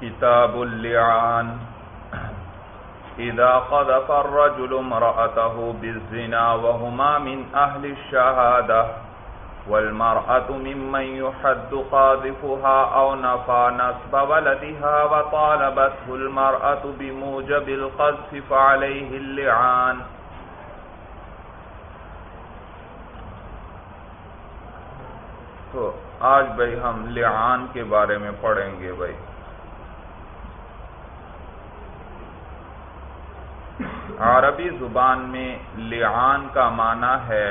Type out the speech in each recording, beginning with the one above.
كتاب اللعان إذا قذف الرجل امرأته بالزنا وهما من أهل الشهادة والمرأة ممن يحد قاذفها أو نفى نصب ولدها وطالبته المرأة بموجب القذف فعليه اللعان تو آج بھائی ہم لعان کے بارے میں پڑھیں گے بھائی۔ عربی زبان میں لعان کا معنی ہے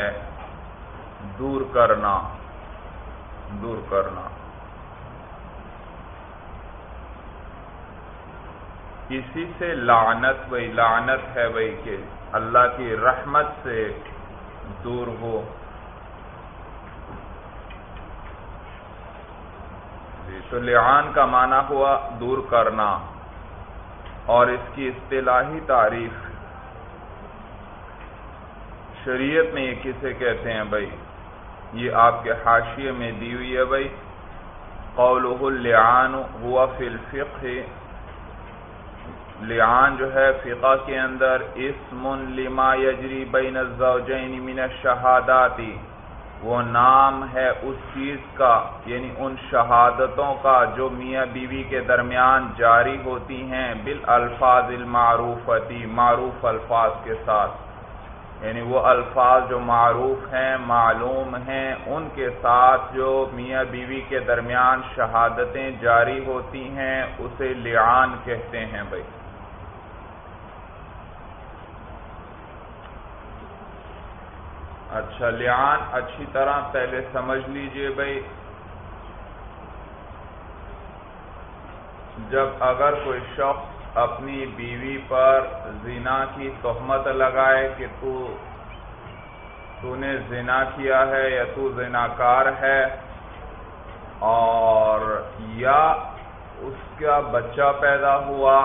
دور کرنا دور کرنا۔ کسی سے لعنت بھائی لعنت ہے بھائی کہ اللہ کی رحمت سے دور ہو۔ جی، تو لعان کا معنی ہوا دور کرنا، اور اس کی اصطلاحی تعریف شریعت میں یہ کسے کہتے ہیں بھائی؟ یہ آپ کے حاشیے میں دی ہوئی ہے بھائی۔ قوله اللعان ہوا فی الفقہ۔ لعان جو ہے فقہ کے اندر اسم لما یجری بین الزوجین من الشہاداتی وہ نام ہے اس چیز کا یعنی ان شہادتوں کا جو میاں بیوی کے درمیان جاری ہوتی ہیں بالالفاظ المعروفتی، معروف الفاظ کے ساتھ۔ یعنی وہ الفاظ جو معروف ہیں، معلوم ہیں، ان کے ساتھ جو میاں بیوی کے درمیان شہادتیں جاری ہوتی ہیں، اسے لعان کہتے ہیں بھائی۔ اچھا لعان اچھی طرح پہلے سمجھ لیجیے بھائی۔ جب اگر کوئی شخص اپنی بیوی پر زنا کی تہمت لگائے کہ تو تو نے زنا کیا ہے یا تو زناکار ہے؟ اور یا اس کا بچہ پیدا ہوا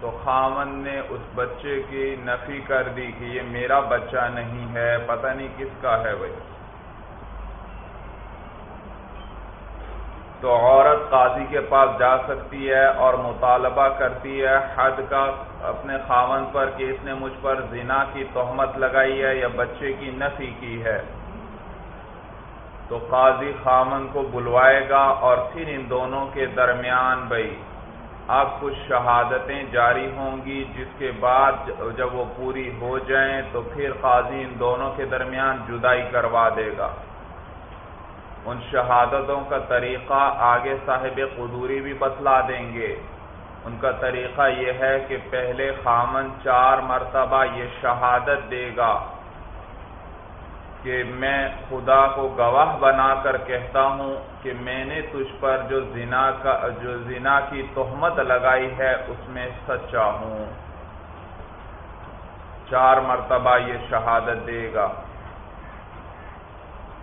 تو خامن نے اس بچے کی نفی کر دی کہ یہ میرا بچہ نہیں ہے، پتہ نہیں کس کا ہے بھائی تو عورت قاضی کے پاس جا سکتی ہے اور مطالبہ کرتی ہے حد کا اپنے خامن پر کہ اس نے مجھ پر زنا کی تہمت لگائی ہے یا بچے کی نفی کی ہے۔ تو قاضی خامن کو بلوائے گا اور پھر ان دونوں کے درمیان بھائی، اب کچھ شہادتیں جاری ہوں گی جس کے بعد جب وہ پوری ہو جائیں تو پھر قاضی ان دونوں کے درمیان جدائی کروا دے گا۔ ان شہادتوں کا طریقہ آگے صاحب قدوری بھی بتلا دیں گے۔ ان کا طریقہ یہ ہے کہ پہلے خامن چار مرتبہ یہ شہادت دے گا کہ میں خدا کو گواہ بنا کر کہتا ہوں کہ میں نے تجھ پر جو زنا کا، جو زنا کی تہمت لگائی ہے، اس میں سچا ہوں۔ چار مرتبہ یہ شہادت دے گا۔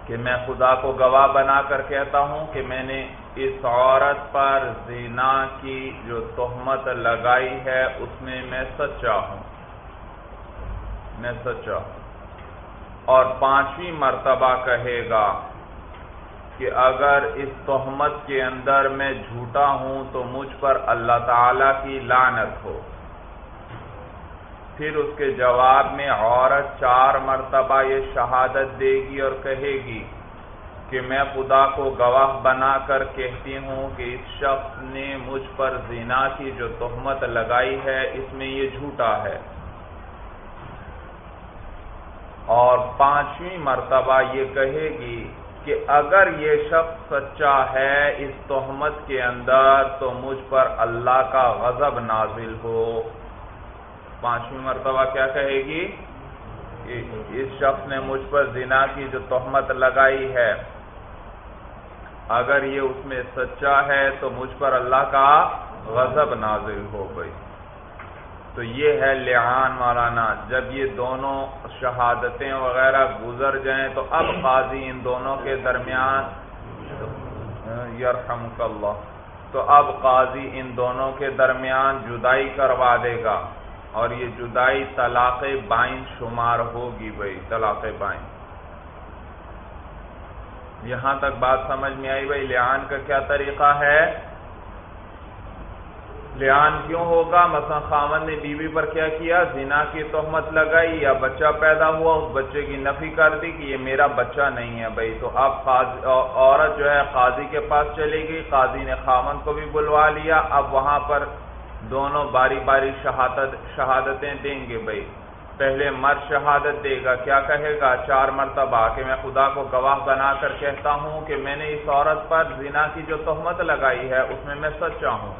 کہ میں خدا کو گواہ بنا کر کہتا ہوں کہ میں نے اس عورت پر زنا کی جو تہمت لگائی ہے، اس میں میں سچا ہوں۔ میں سچا ہوں۔ اور پانچویں مرتبہ کہے گا کہ اگر اس تہمت کے اندر میں جھوٹا ہوں تو مجھ پر اللہ تعالی کی لانت ہو۔ پھر اس کے جواب میں عورت چار مرتبہ یہ شہادت دے گی اور کہے گی کہ میں خدا کو گواہ بنا کر کہتی ہوں کہ اس شخص نے مجھ پر زنا کی جو تہمت لگائی ہے، اس میں یہ جھوٹا ہے۔ اور پانچویں مرتبہ یہ کہے گی کہ اگر یہ شخص سچا ہے اس تہمت کے اندر تو مجھ پر اللہ کا غضب نازل ہو۔ پانچویں مرتبہ کیا کہے گی؟ کہ اس شخص نے مجھ پر زنا کی جو تہمت لگائی ہے، اگر یہ اس میں سچا ہے تو مجھ پر اللہ کا غضب نازل ہو گئی۔ تو یہ ہے لعان مولانا۔ جب یہ دونوں شہادتیں وغیرہ گزر جائیں تو اب قاضی ان دونوں کے درمیان، یرحمک اللہ، تو اب قاضی ان دونوں کے درمیان جدائی کروا دے گا۔ اور یہ جدائی طلاق بائن شمار ہوگی بھائی طلاق بائن یہاں تک بات سمجھ میں آئی بھائی لعان کا کیا طریقہ ہے؟ لیان کیوں ہوگا؟ مثلا خامن نے بیوی پر کیا کیا؟ زنا کی تہمت لگائی یا بچہ پیدا ہوا، اس بچے کی نفی کر دی کہ یہ میرا بچہ نہیں ہے بھائی تو اب عورت جو ہے قاضی کے پاس چلے گئی، قاضی نے خامن کو بھی بلوا لیا، اب وہاں پر دونوں باری باری شہادت شہادتیں دیں گے بھائی۔ پہلے مرد شہادت دے گا۔ کیا کہے گا؟ چار مرتبہ کہ میں خدا کو گواہ بنا کر کہتا ہوں کہ میں نے اس عورت پر زنا کی جو تہمت لگائی ہے، اس میں میں سچا ہوں۔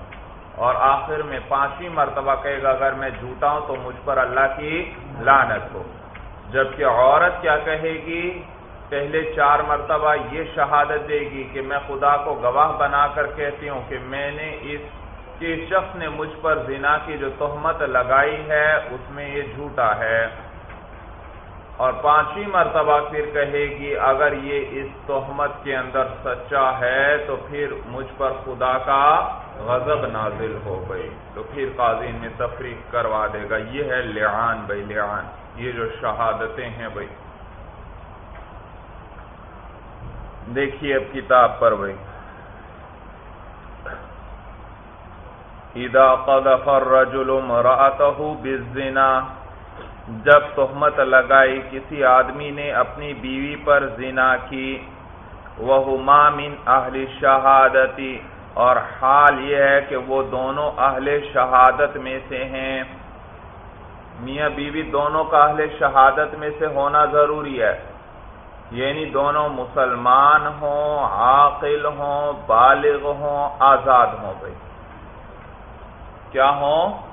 اور آخر میں پانچویں مرتبہ کہے گا، اگر میں جھوٹا ہوں تو مجھ پر اللہ کی لانت ہو۔ جبکہ عورت کیا کہے گی؟ پہلے چار مرتبہ یہ شہادت دے گی کہ میں خدا کو گواہ بنا کر کہتی ہوں کہ میں نے اس کے شخص نے مجھ پر زنا کی جو تہمت لگائی ہے، اس میں یہ جھوٹا ہے۔ اور پانچویں مرتبہ پھر کہے گی، اگر یہ اس تہمت کے اندر سچا ہے، تو پھر مجھ پر خدا کا غضب نازل ہو گئی۔ تو پھر قاضی میں تفریح کروا دے گا۔ یہ ہے لعان بھائی، لعان۔ یہ جو شہادتیں ہیں بھائی۔ دیکھیے اب کتاب پر بھائی۔ اذا قذف الرجل امرأته بالزنا، جب تہمت لگائی، کسی آدمی نے اپنی بیوی پر زنا کی۔ وہ من اہل شہادتی اور حال یہ ہے کہ وہ دونوں اہل شہادت میں سے ہیں۔ میاں بیوی دونوں کا اہل شہادت میں سے ہونا ضروری ہے۔ یعنی دونوں مسلمان ہوں، عاقل ہوں، بالغ ہوں، آزاد ہوں بھائی۔ کیا ہوں؟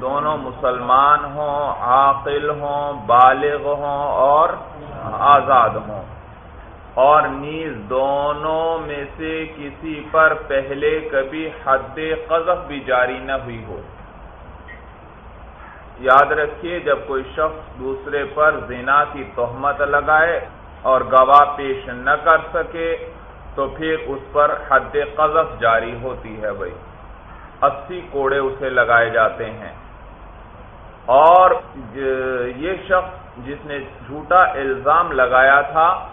دونوں مسلمان ہوں، عاقل ہوں، بالغ ہوں اور آزاد ہوں۔ اور نیز دونوں میں سے کسی پر پہلے کبھی حد قذف بھی جاری نہ ہوئی ہو۔ یاد رکھیے، جب کوئی شخص دوسرے پر زنا کی تہمت لگائے اور گواہ پیش نہ کر سکے تو پھر اس پر حد قذف جاری ہوتی ہے بھائی۔ اسی کوڑے اسے لگائے جاتے ہیں۔ اور یہ شخص جس نے جھوٹا الزام لگایا تھا،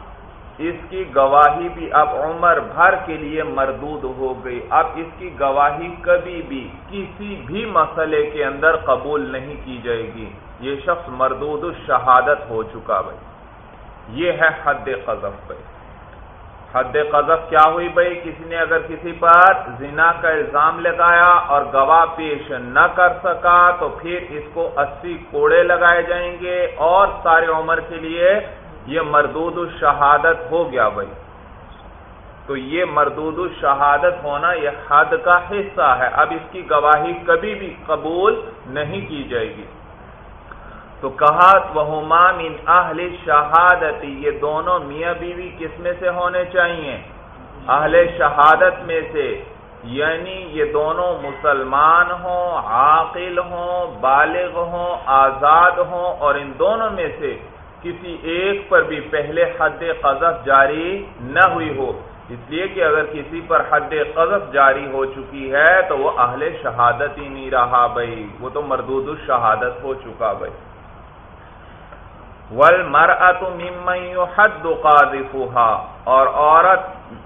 اس کی گواہی بھی اب عمر بھر کے لیے مردود ہو گئی۔ اب اس کی گواہی کبھی بھی کسی بھی مسئلے کے اندر قبول نہیں کی جائے گی۔ یہ شخص مردود شہادت ہو چکا بھائی۔ یہ ہے حد قذف بھائی۔ حد قذف کیا ہوئی بھائی؟ کسی نے اگر کسی پر زنا کا الزام لگایا اور گواہ پیش نہ کر سکا تو پھر اس کو اسی کوڑے لگائے جائیں گے اور سارے عمر کے لیے یہ مردود الشہادت ہو گیا بھائی۔ تو یہ مردود الشہادت ہونا یہ حد کا حصہ ہے۔ اب اس کی گواہی کبھی بھی قبول نہیں کی جائے گی۔ تو کہا وہ من اہل شہادتی یہ دونوں میاں بیوی کس میں سے ہونے چاہیے؟ اہل شہادت میں سے یعنی یہ دونوں مسلمان ہوں، عاقل ہوں، بالغ ہوں، آزاد ہوں، اور ان دونوں میں سے کسی ایک پر بھی پہلے حد قذف جاری نہ ہوئی ہو۔ اس لیے کہ اگر کسی پر حد قذف جاری ہو چکی ہے، تو وہ اہل شہادت ہی نہیں رہا بھائی۔ وہ تو مردود الشہادت ہو چکا بھائی۔ ول مر اتو حد اور عورت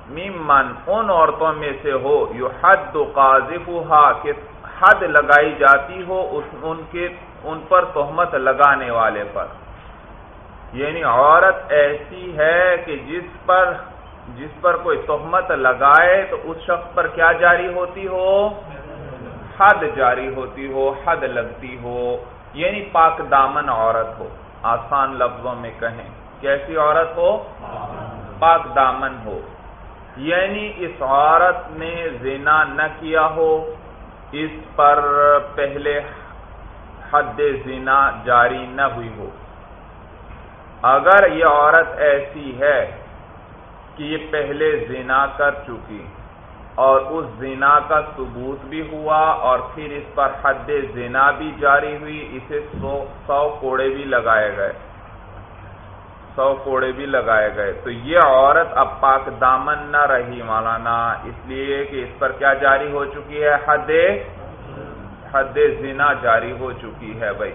ممن ان عورتوں میں سے ہو یو حد قاضفا کہ حد لگائی جاتی ہو ان کے، ان پر تہمت لگانے والے پر۔ یعنی عورت ایسی ہے کہ جس پر جس پر کوئی تہمت لگائے تو اس شخص پر کیا جاری ہوتی ہو؟ حد جاری ہوتی ہو، حد لگتی ہو یعنی پاک دامن عورت ہو۔ آسان لفظوں میں کہیں کیسی عورت ہو، پاک دامن ہو۔ یعنی اس عورت نے زنا نہ کیا ہو، اس پر پہلے حد زنا جاری نہ ہوئی ہو۔ اگر یہ عورت ایسی ہے کہ یہ پہلے زنا کر چکی اور اس زنا کا ثبوت بھی ہوا اور پھر اس پر حد زنا بھی جاری ہوئی، اسے سو سو کوڑے بھی لگائے گئے۔ سو کوڑے بھی لگائے گئے۔ تو یہ عورت اب پاک دامن نہ رہی مولانا، اس لیے کہ اس پر کیا جاری ہو چکی ہے؟ حد حد زنا جاری ہو چکی ہے بھائی۔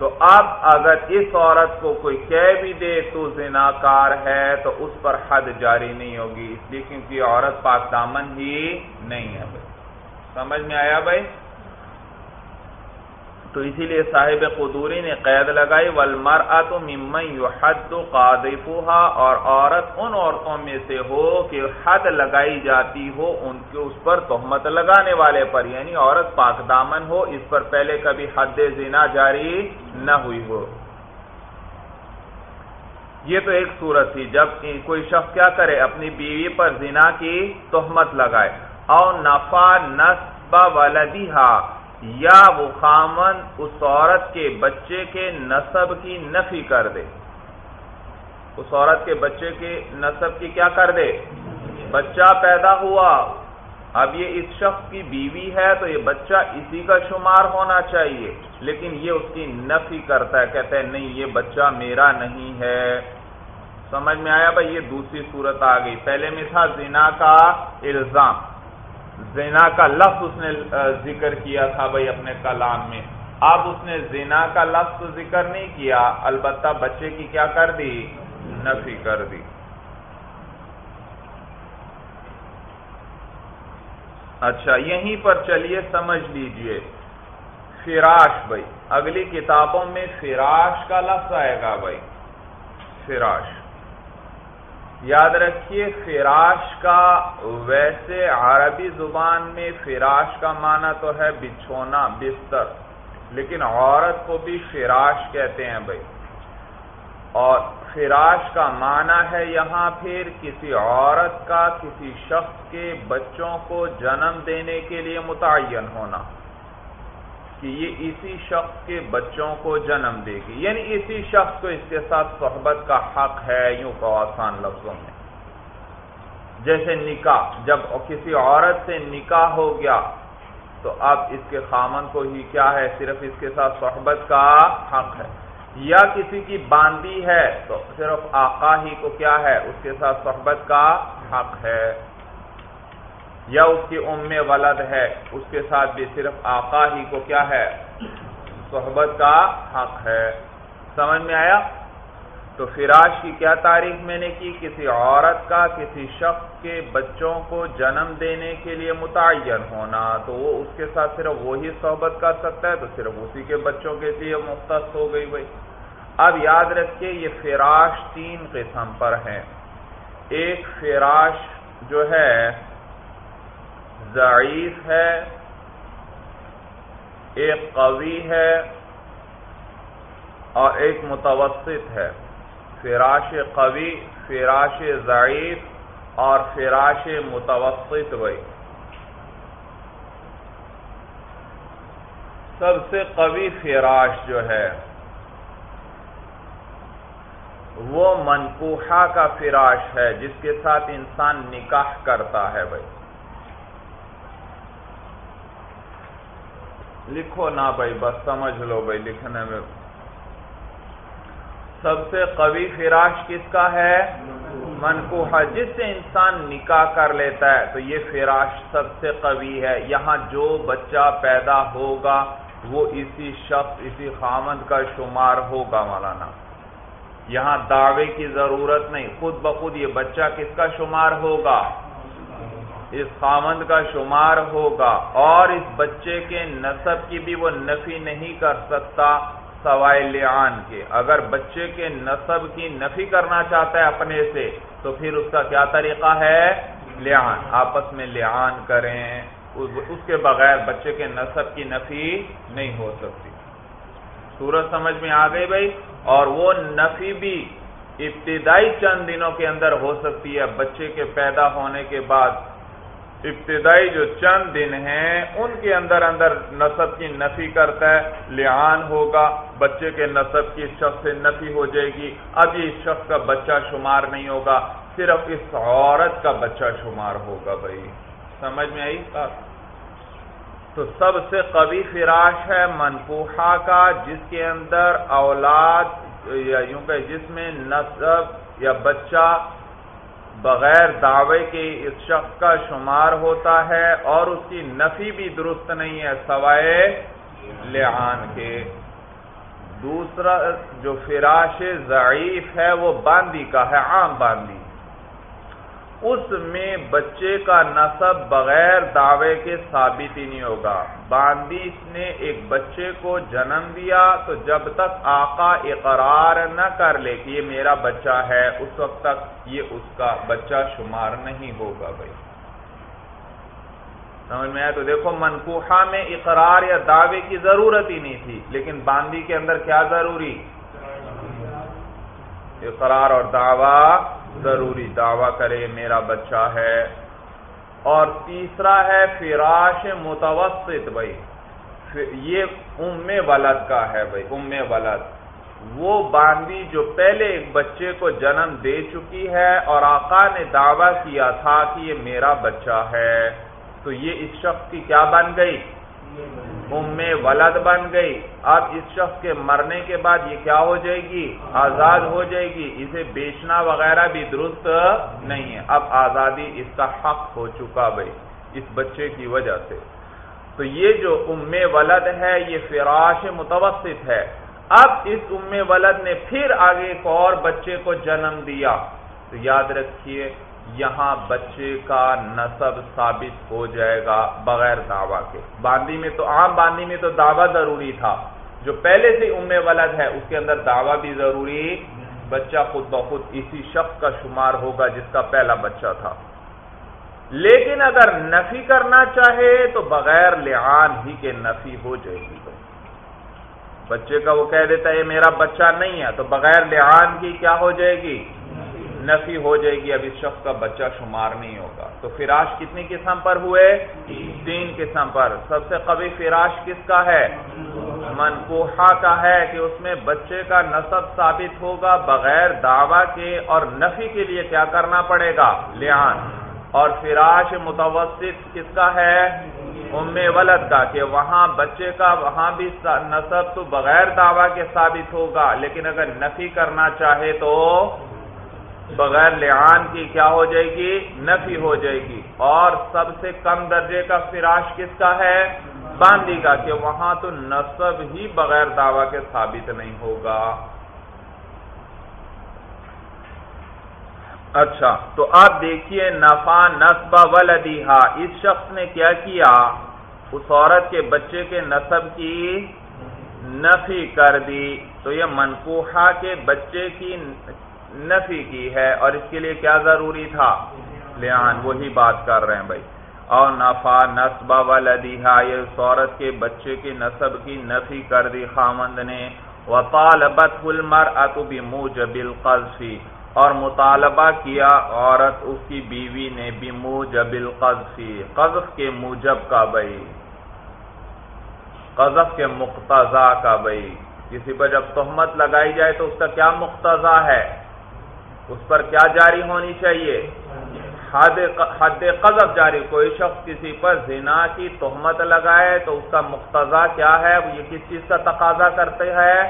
تو اب اگر اس عورت کو کوئی کہہ بھی دے تو زناکار ہے، تو اس پر حد جاری نہیں ہوگی۔ اس لیے کیونکہ عورت پاک دامن ہی نہیں ہے بھائی۔ سمجھ میں آیا بھائی؟ تو اسی لیے صاحب قدوری نے قید لگائی ولمر تو ممن حد اور عورت ان عورتوں میں سے ہو کہ حد لگائی جاتی ہو، ان کے اس پر تہمت لگانے والے پر یعنی عورت پاک دامن ہو، اس پر پہلے کبھی حد زنا جاری نہ ہوئی ہو۔ یہ تو ایک صورت تھی، جب کوئی شخص کیا کرے، اپنی بیوی پر زنا کی تہمت لگائے اور نفا نصب ولدیہا یا وہ خامن اس عورت کے بچے کے نصب کی نفی کر دے۔ اس عورت کے بچے کے نصب کی کیا کر دے؟ بچہ پیدا ہوا۔ اب یہ اس شخص کی بیوی ہے تو یہ بچہ اسی کا شمار ہونا چاہیے، لیکن یہ اس کی نفی کرتا ہے، کہتا ہے، نہیں، یہ بچہ میرا نہیں ہے۔ سمجھ میں آیا بھائی؟ یہ دوسری صورت آ گئی۔ پہلے میں تھا زنا کا الزام۔ زنا کا لفظ اس نے ذکر کیا تھا بھائی اپنے کلام میں۔ اب اس نے زنا کا لفظ ذکر نہیں کیا، البتہ بچے کی کیا کر دی؟ نفی کر دی۔ اچھا یہیں پر چلیے، سمجھ لیجیے۔ فراش بھائی، اگلی کتابوں میں فراش کا لفظ آئے گا بھائی۔ فراش۔ یاد رکھیے، فراش کا ویسے عربی زبان میں فراش کا معنی تو ہے بچھونا، بستر۔ لیکن عورت کو بھی فراش کہتے ہیں بھائی۔ اور فراش کا معنی ہے یہاں پھر کسی عورت کا، کسی شخص کے بچوں کو جنم دینے کے لیے متعین ہونا۔ کہ یہ اسی شخص کے بچوں کو جنم دے گی۔ یعنی اسی شخص کو اس کے ساتھ صحبت کا حق ہے، یوں کو آسان لفظوں میں۔ جیسے نکاح، جب کسی عورت سے نکاح ہو گیا، تو اب اس کے خامن کو ہی کیا ہے؟ صرف اس کے ساتھ صحبت کا حق ہے۔ یا کسی کی باندی ہے، تو صرف آقا ہی کو کیا ہے؟ اس کے ساتھ صحبت کا حق ہے۔ یا اس کی ام ولد ہے، اس کے ساتھ بھی صرف آقا ہی کو کیا ہے؟ صحبت کا حق ہے۔ سمجھ میں آیا؟ تو فراش کی کیا تعریف میں نے کی؟ کسی عورت کا، کسی شخص کے بچوں کو جنم دینے کے لیے متعین ہونا۔ تو وہ اس کے ساتھ صرف وہی صحبت کر سکتا ہے، تو صرف اسی کے بچوں کے لیے مختص ہو گئی بھائی۔ اب یاد رکھیے، یہ فراش تین قسم پر ہے ایک فراش جو ہے ضعیف ہے، ایک قوی ہے اور ایک متوسط ہے۔ فراش قوی، فراش ضعیف اور فراش متوسط وہی۔ سب سے قوی فراش جو ہے، وہ منکوحہ کا فراش ہے، جس کے ساتھ انسان نکاح کرتا ہے بھائی لکھو نہ بھائی، بس سمجھ لو بھائی، لکھنے میں۔ سب سے قوی فراش کس کا ہے؟ منکوحہ، جس سے انسان نکاح کر لیتا ہے۔ تو یہ فراش سب سے قوی ہے۔ یہاں جو بچہ پیدا ہوگا، وہ اسی شخص، اسی خامند کا شمار ہوگا مولانا۔ یہاں دعوے کی ضرورت نہیں۔ خود بخود یہ بچہ کس کا شمار ہوگا؟ اس خامند کا شمار ہوگا اور اس بچے کے نصب کی بھی وہ نفی نہیں کر سکتا سوائے لعان کے۔ اگر بچے کے نصب کی نفی کرنا چاہتا ہے اپنے سے، تو پھر اس کا کیا طریقہ ہے؟ لعان۔ آپس میں لعان کریں اس کے بغیر بچے کے نصب کی نفی نہیں ہو سکتی۔ سورج سمجھ میں آ گئی بھائی؟ اور وہ نفی بھی ابتدائی چند دنوں کے اندر ہو سکتی ہے۔ بچے کے پیدا ہونے کے بعد ابتدائی جو چند دن ہیں، ان کے اندر اندر نصب کی نفی کرتا ہے، لعان ہوگا، بچے کے نصب کی شخص سے نفی ہو جائے گی۔ اب یہ اس شخص کا بچہ شمار نہیں ہوگا، صرف اس عورت کا بچہ شمار ہوگا بھائی۔ سمجھ میں آئی بات؟ تو سب سے قوی فراش ہے منفوحہ کا، جس کے اندر اولاد یا یوں کہ جس میں نصب یا بچہ بغیر دعوے کے اس شخص کا شمار ہوتا ہے اور اس کی نفی بھی درست نہیں ہے سوائے لعان کے۔ دوسرا، جو فراش ضعیف ہے، وہ باندی کا ہے، عام باندی۔ اس میں بچے کا نصب بغیر دعوے کے ثابت ہی نہیں ہوگا۔ باندی نے ایک بچے کو جنم دیا تو جب تک آقا اقرار نہ کر لے کہ یہ میرا بچہ ہے، اس وقت تک یہ اس کا بچہ شمار نہیں ہوگا بھائی۔ سمجھ میں آیا؟ تو دیکھو منکوحا میں اقرار یا دعوے کی ضرورت ہی نہیں تھی، لیکن باندی کے اندر کیا ضروری؟ اقرار اور دعوی۔ ضروری دعویٰ کرے، میرا بچہ ہے۔ اور تیسرا ہے فراش متوسط بھائی۔ یہ ام ولد کا ہے بھائی، ام ولد۔ وہ باندی جو پہلے ایک بچے کو جنم دے چکی ہے اور آقا نے دعویٰ کیا تھا کہ یہ میرا بچہ ہے۔ تو یہ اس شخص کی کیا بن گئی؟ ام ولد بن گئی۔ اب اس شخص کے مرنے کے بعد یہ کیا ہو جائے گی؟ آزاد ہو جائے گی۔ اسے بیچنا وغیرہ بھی درست نہیں ہے۔ اب آزادی اس کا حق ہو چکا بھائی، اس بچے کی وجہ سے۔ تو یہ جو ام ولد ہے، یہ فراش متوسط ہے۔ اب اس ام ولد نے پھر آگے ایک اور بچے کو جنم دیا۔ تو یاد رکھیے یہاں بچے کا نصب ثابت ہو جائے گا بغیر دعویٰ کے۔ باندی میں تو عام باندی میں تو دعویٰ ضروری تھا۔ جو پہلے سے ام ولد ہے، اس کے اندر دعویٰ بھی ضروری۔ بچہ خود بخود اسی شخص کا شمار ہوگا جس کا پہلا بچہ تھا۔ لیکن اگر نفی کرنا چاہے تو بغیر لعان ہی کے نفی ہو جائے گی۔ بچے کا وہ کہہ دیتا ہے، یہ میرا بچہ نہیں ہے، تو بغیر لعان کی کیا ہو جائے گی؟ نفی ہو جائے گی اب اس شخص کا بچہ شمار نہیں ہوگا۔ تو فراش کتنی قسم پر ہوئے؟ تین قسم پر۔ سب سے قوی فراش کس کا ہے؟ منکوحا کا ہے کہ اس میں بچے کا نصب ثابت ہوگا بغیر دعوی کے اور نفی کے لیے کیا کرنا پڑے گا؟ لیان اور فراش متوسط کس کا ہے؟ ام ولد کا کہ وہاں بچے کا وہاں بھی نصب تو بغیر دعوی کے ثابت ہوگا، لیکن اگر نفی کرنا چاہے تو بغیر لعان کی کیا ہو جائے گی؟ نفی ہو جائے گی۔ اور سب سے کم درجے کا فراش کس کا ہے؟ باندی کا، کہ وہاں تو نصب ہی بغیر دعوی کے ثابت نہیں ہوگا۔ اچھا تو آپ دیکھیے نفا نصب ولدیہا۔ اس شخص نے کیا کیا؟ اس عورت کے بچے کے نصب کی نفی کر دی۔ تو یہ منقوحہ کے بچے کی نفی کی ہے اور اس کے لیے کیا ضروری تھا؟ لیان، وہی بات کر رہے ہیں بھائی۔ اور نفا نصب ولدیہا، یہ عورت کے بچے کی نصب کی نفی کر دی خامند نے۔ وطالبت المرأت بموجب القذف۔ اور مطالبہ کیا عورت اس کی بیوی نے بموجب القذف۔ قذف کے موجب کا بھائی۔ قذف کے مقتضا کا بھائی۔ کسی پر جب تہمت لگائی جائے تو اس کا کیا مقتضا ہے؟ اس پر کیا جاری ہونی چاہیے؟ حد قذف جاری۔ کوئی شخص کسی پر زنا کی تہمت لگائے تو اس کا مقتضا کیا ہے؟ یہ کس چیز کا تقاضا کرتے ہیں؟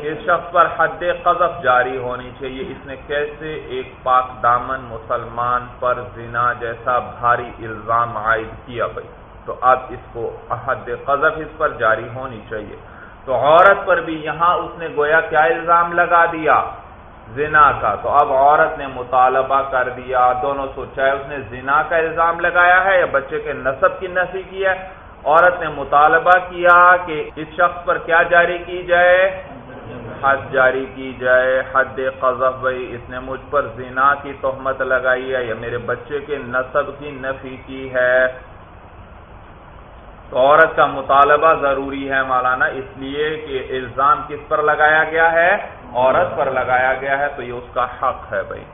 اس شخص پر حد قذف جاری ہونی چاہیے۔ اس نے کیسے ایک پاک دامن مسلمان پر زنا جیسا بھاری الزام عائد کیا بھائی؟ تو اب اس کو حد قذف اس پر جاری ہونی چاہیے۔ تو عورت پر بھی یہاں اس نے گویا کیا الزام لگا دیا؟ زنا کا تو اب عورت نے مطالبہ کر دیا، دونوں سوچا ہے، اس نے زنا کا الزام لگایا ہے یا بچے کے نصب کی نفی کی ہے؟ عورت نے مطالبہ کیا کہ اس شخص پر کیا جاری کی جائے؟ حد جاری کی جائے۔ حد قذف، بھائی، اس نے مجھ پر زنا کی تہمت لگائی ہے یا میرے بچے کے نصب کی نفی کی ہے؟ تو عورت کا مطالبہ ضروری ہے مولانا اس لیے کہ الزام کس پر لگایا گیا ہے؟ عورت پر لگایا گیا ہے تو یہ اس کا حق ہے بھائی۔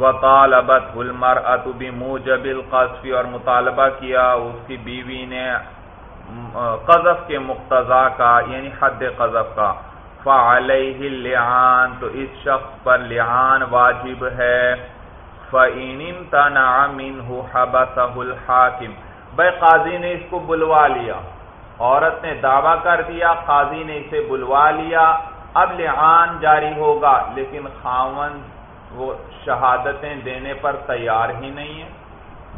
وطالبت المر اتبی موجب القصفی اور مطالبہ کیا، اس کی بیوی نے قذف کے مقتضا کا یعنی حد قذف کا۔ فعلیہ اللعان، تو اس شخص پر لعان واجب ہے۔ فَإِنِ امْتَنَعَ مِنْهُ حَبَسَهُ الْحَاكِمِ۔ بھائی، قاضی نے اس کو بلوا لیا۔ عورت نے دعویٰ کر دیا، قاضی نے اسے بلوا لیا۔ اب لعان جاری ہوگا، لیکن خاون وہ شہادتیں دینے پر تیار ہی نہیں ہے،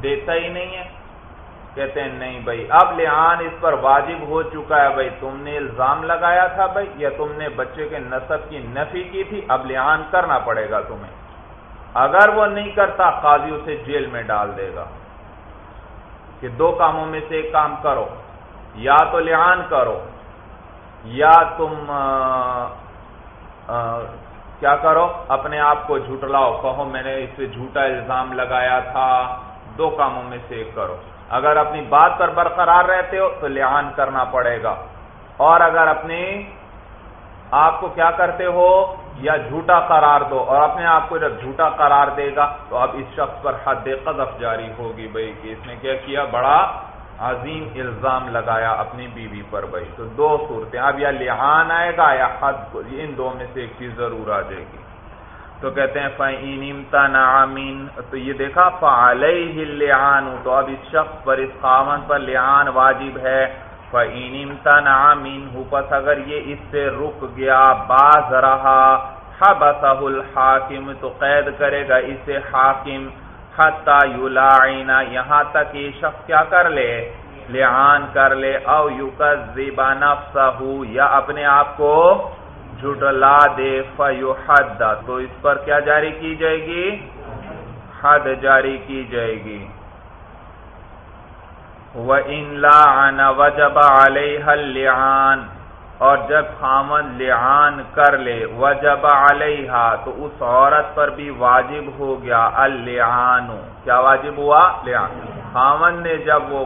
دیتا ہی نہیں ہے۔ کہتے ہیں، نہیں بھائی، اب لعان اس پر واجب ہو چکا ہے۔ بھائی، تم نے الزام لگایا تھا بھائی، یا تم نے بچے کے نصب کی نفی کی تھی؟ اب لعان کرنا پڑے گا تمہیں۔ اگر وہ نہیں کرتا، قاضی اسے جیل میں ڈال دے گا۔ کہ دو کاموں میں سے ایک کام کرو، یا تو لعان کرو، یا تم کیا کرو؟ اپنے آپ کو جھوٹلاؤ کہو، میں نے اس جھوٹا الزام لگایا تھا۔ دو کاموں میں سے ایک کرو۔ اگر اپنی بات پر برقرار رہتے ہو تو لعان کرنا پڑے گا۔ اور اگر اپنی آپ کو کیا کرتے ہو؟ یا جھوٹا قرار دو۔ اور اپنے آپ کو جب جھوٹا قرار دے گا تو اب اس شخص پر حد قذف جاری ہوگی بھائی کہ اس نے کیا کیا؟ بڑا عظیم الزام لگایا اپنی بیوی پر بھائی۔ تو دو صورتیں۔ اب یا لحان آئے گا یا حد ان دو میں سے ایک چیز ضرور آ جائے گی۔ تو کہتے ہیں فعین نامین تو یہ دیکھا فعلیہ لحان تو اب اس شخص پر، اس خامن پر لحان واجب ہے۔ فعین نامین پس اگر یہ اس سے رک گیا، باز رہا حبسہ الحاکم تو قید کرے گا اسے حاکم۔ حتی یلعینا یہاں تک یہ شخص کیا کر لے؟ لعان کر لے، او یکذب نفسہ، یا اپنے آپ کو جھٹلا دے فیحد تو اس پر کیا جاری کی جائے گی؟ حد جاری کی جائے گی۔ وَإِن لَعَنَ، وَجَبَ عَلَيْهَا اللِّعَانِ اور جب خامن لعان کر لے، وجب علیہا، تو اس عورت پر بھی واجب ہو گیا اللعان. کیا واجب ہوا؟ لعان. خامن نے جب وہ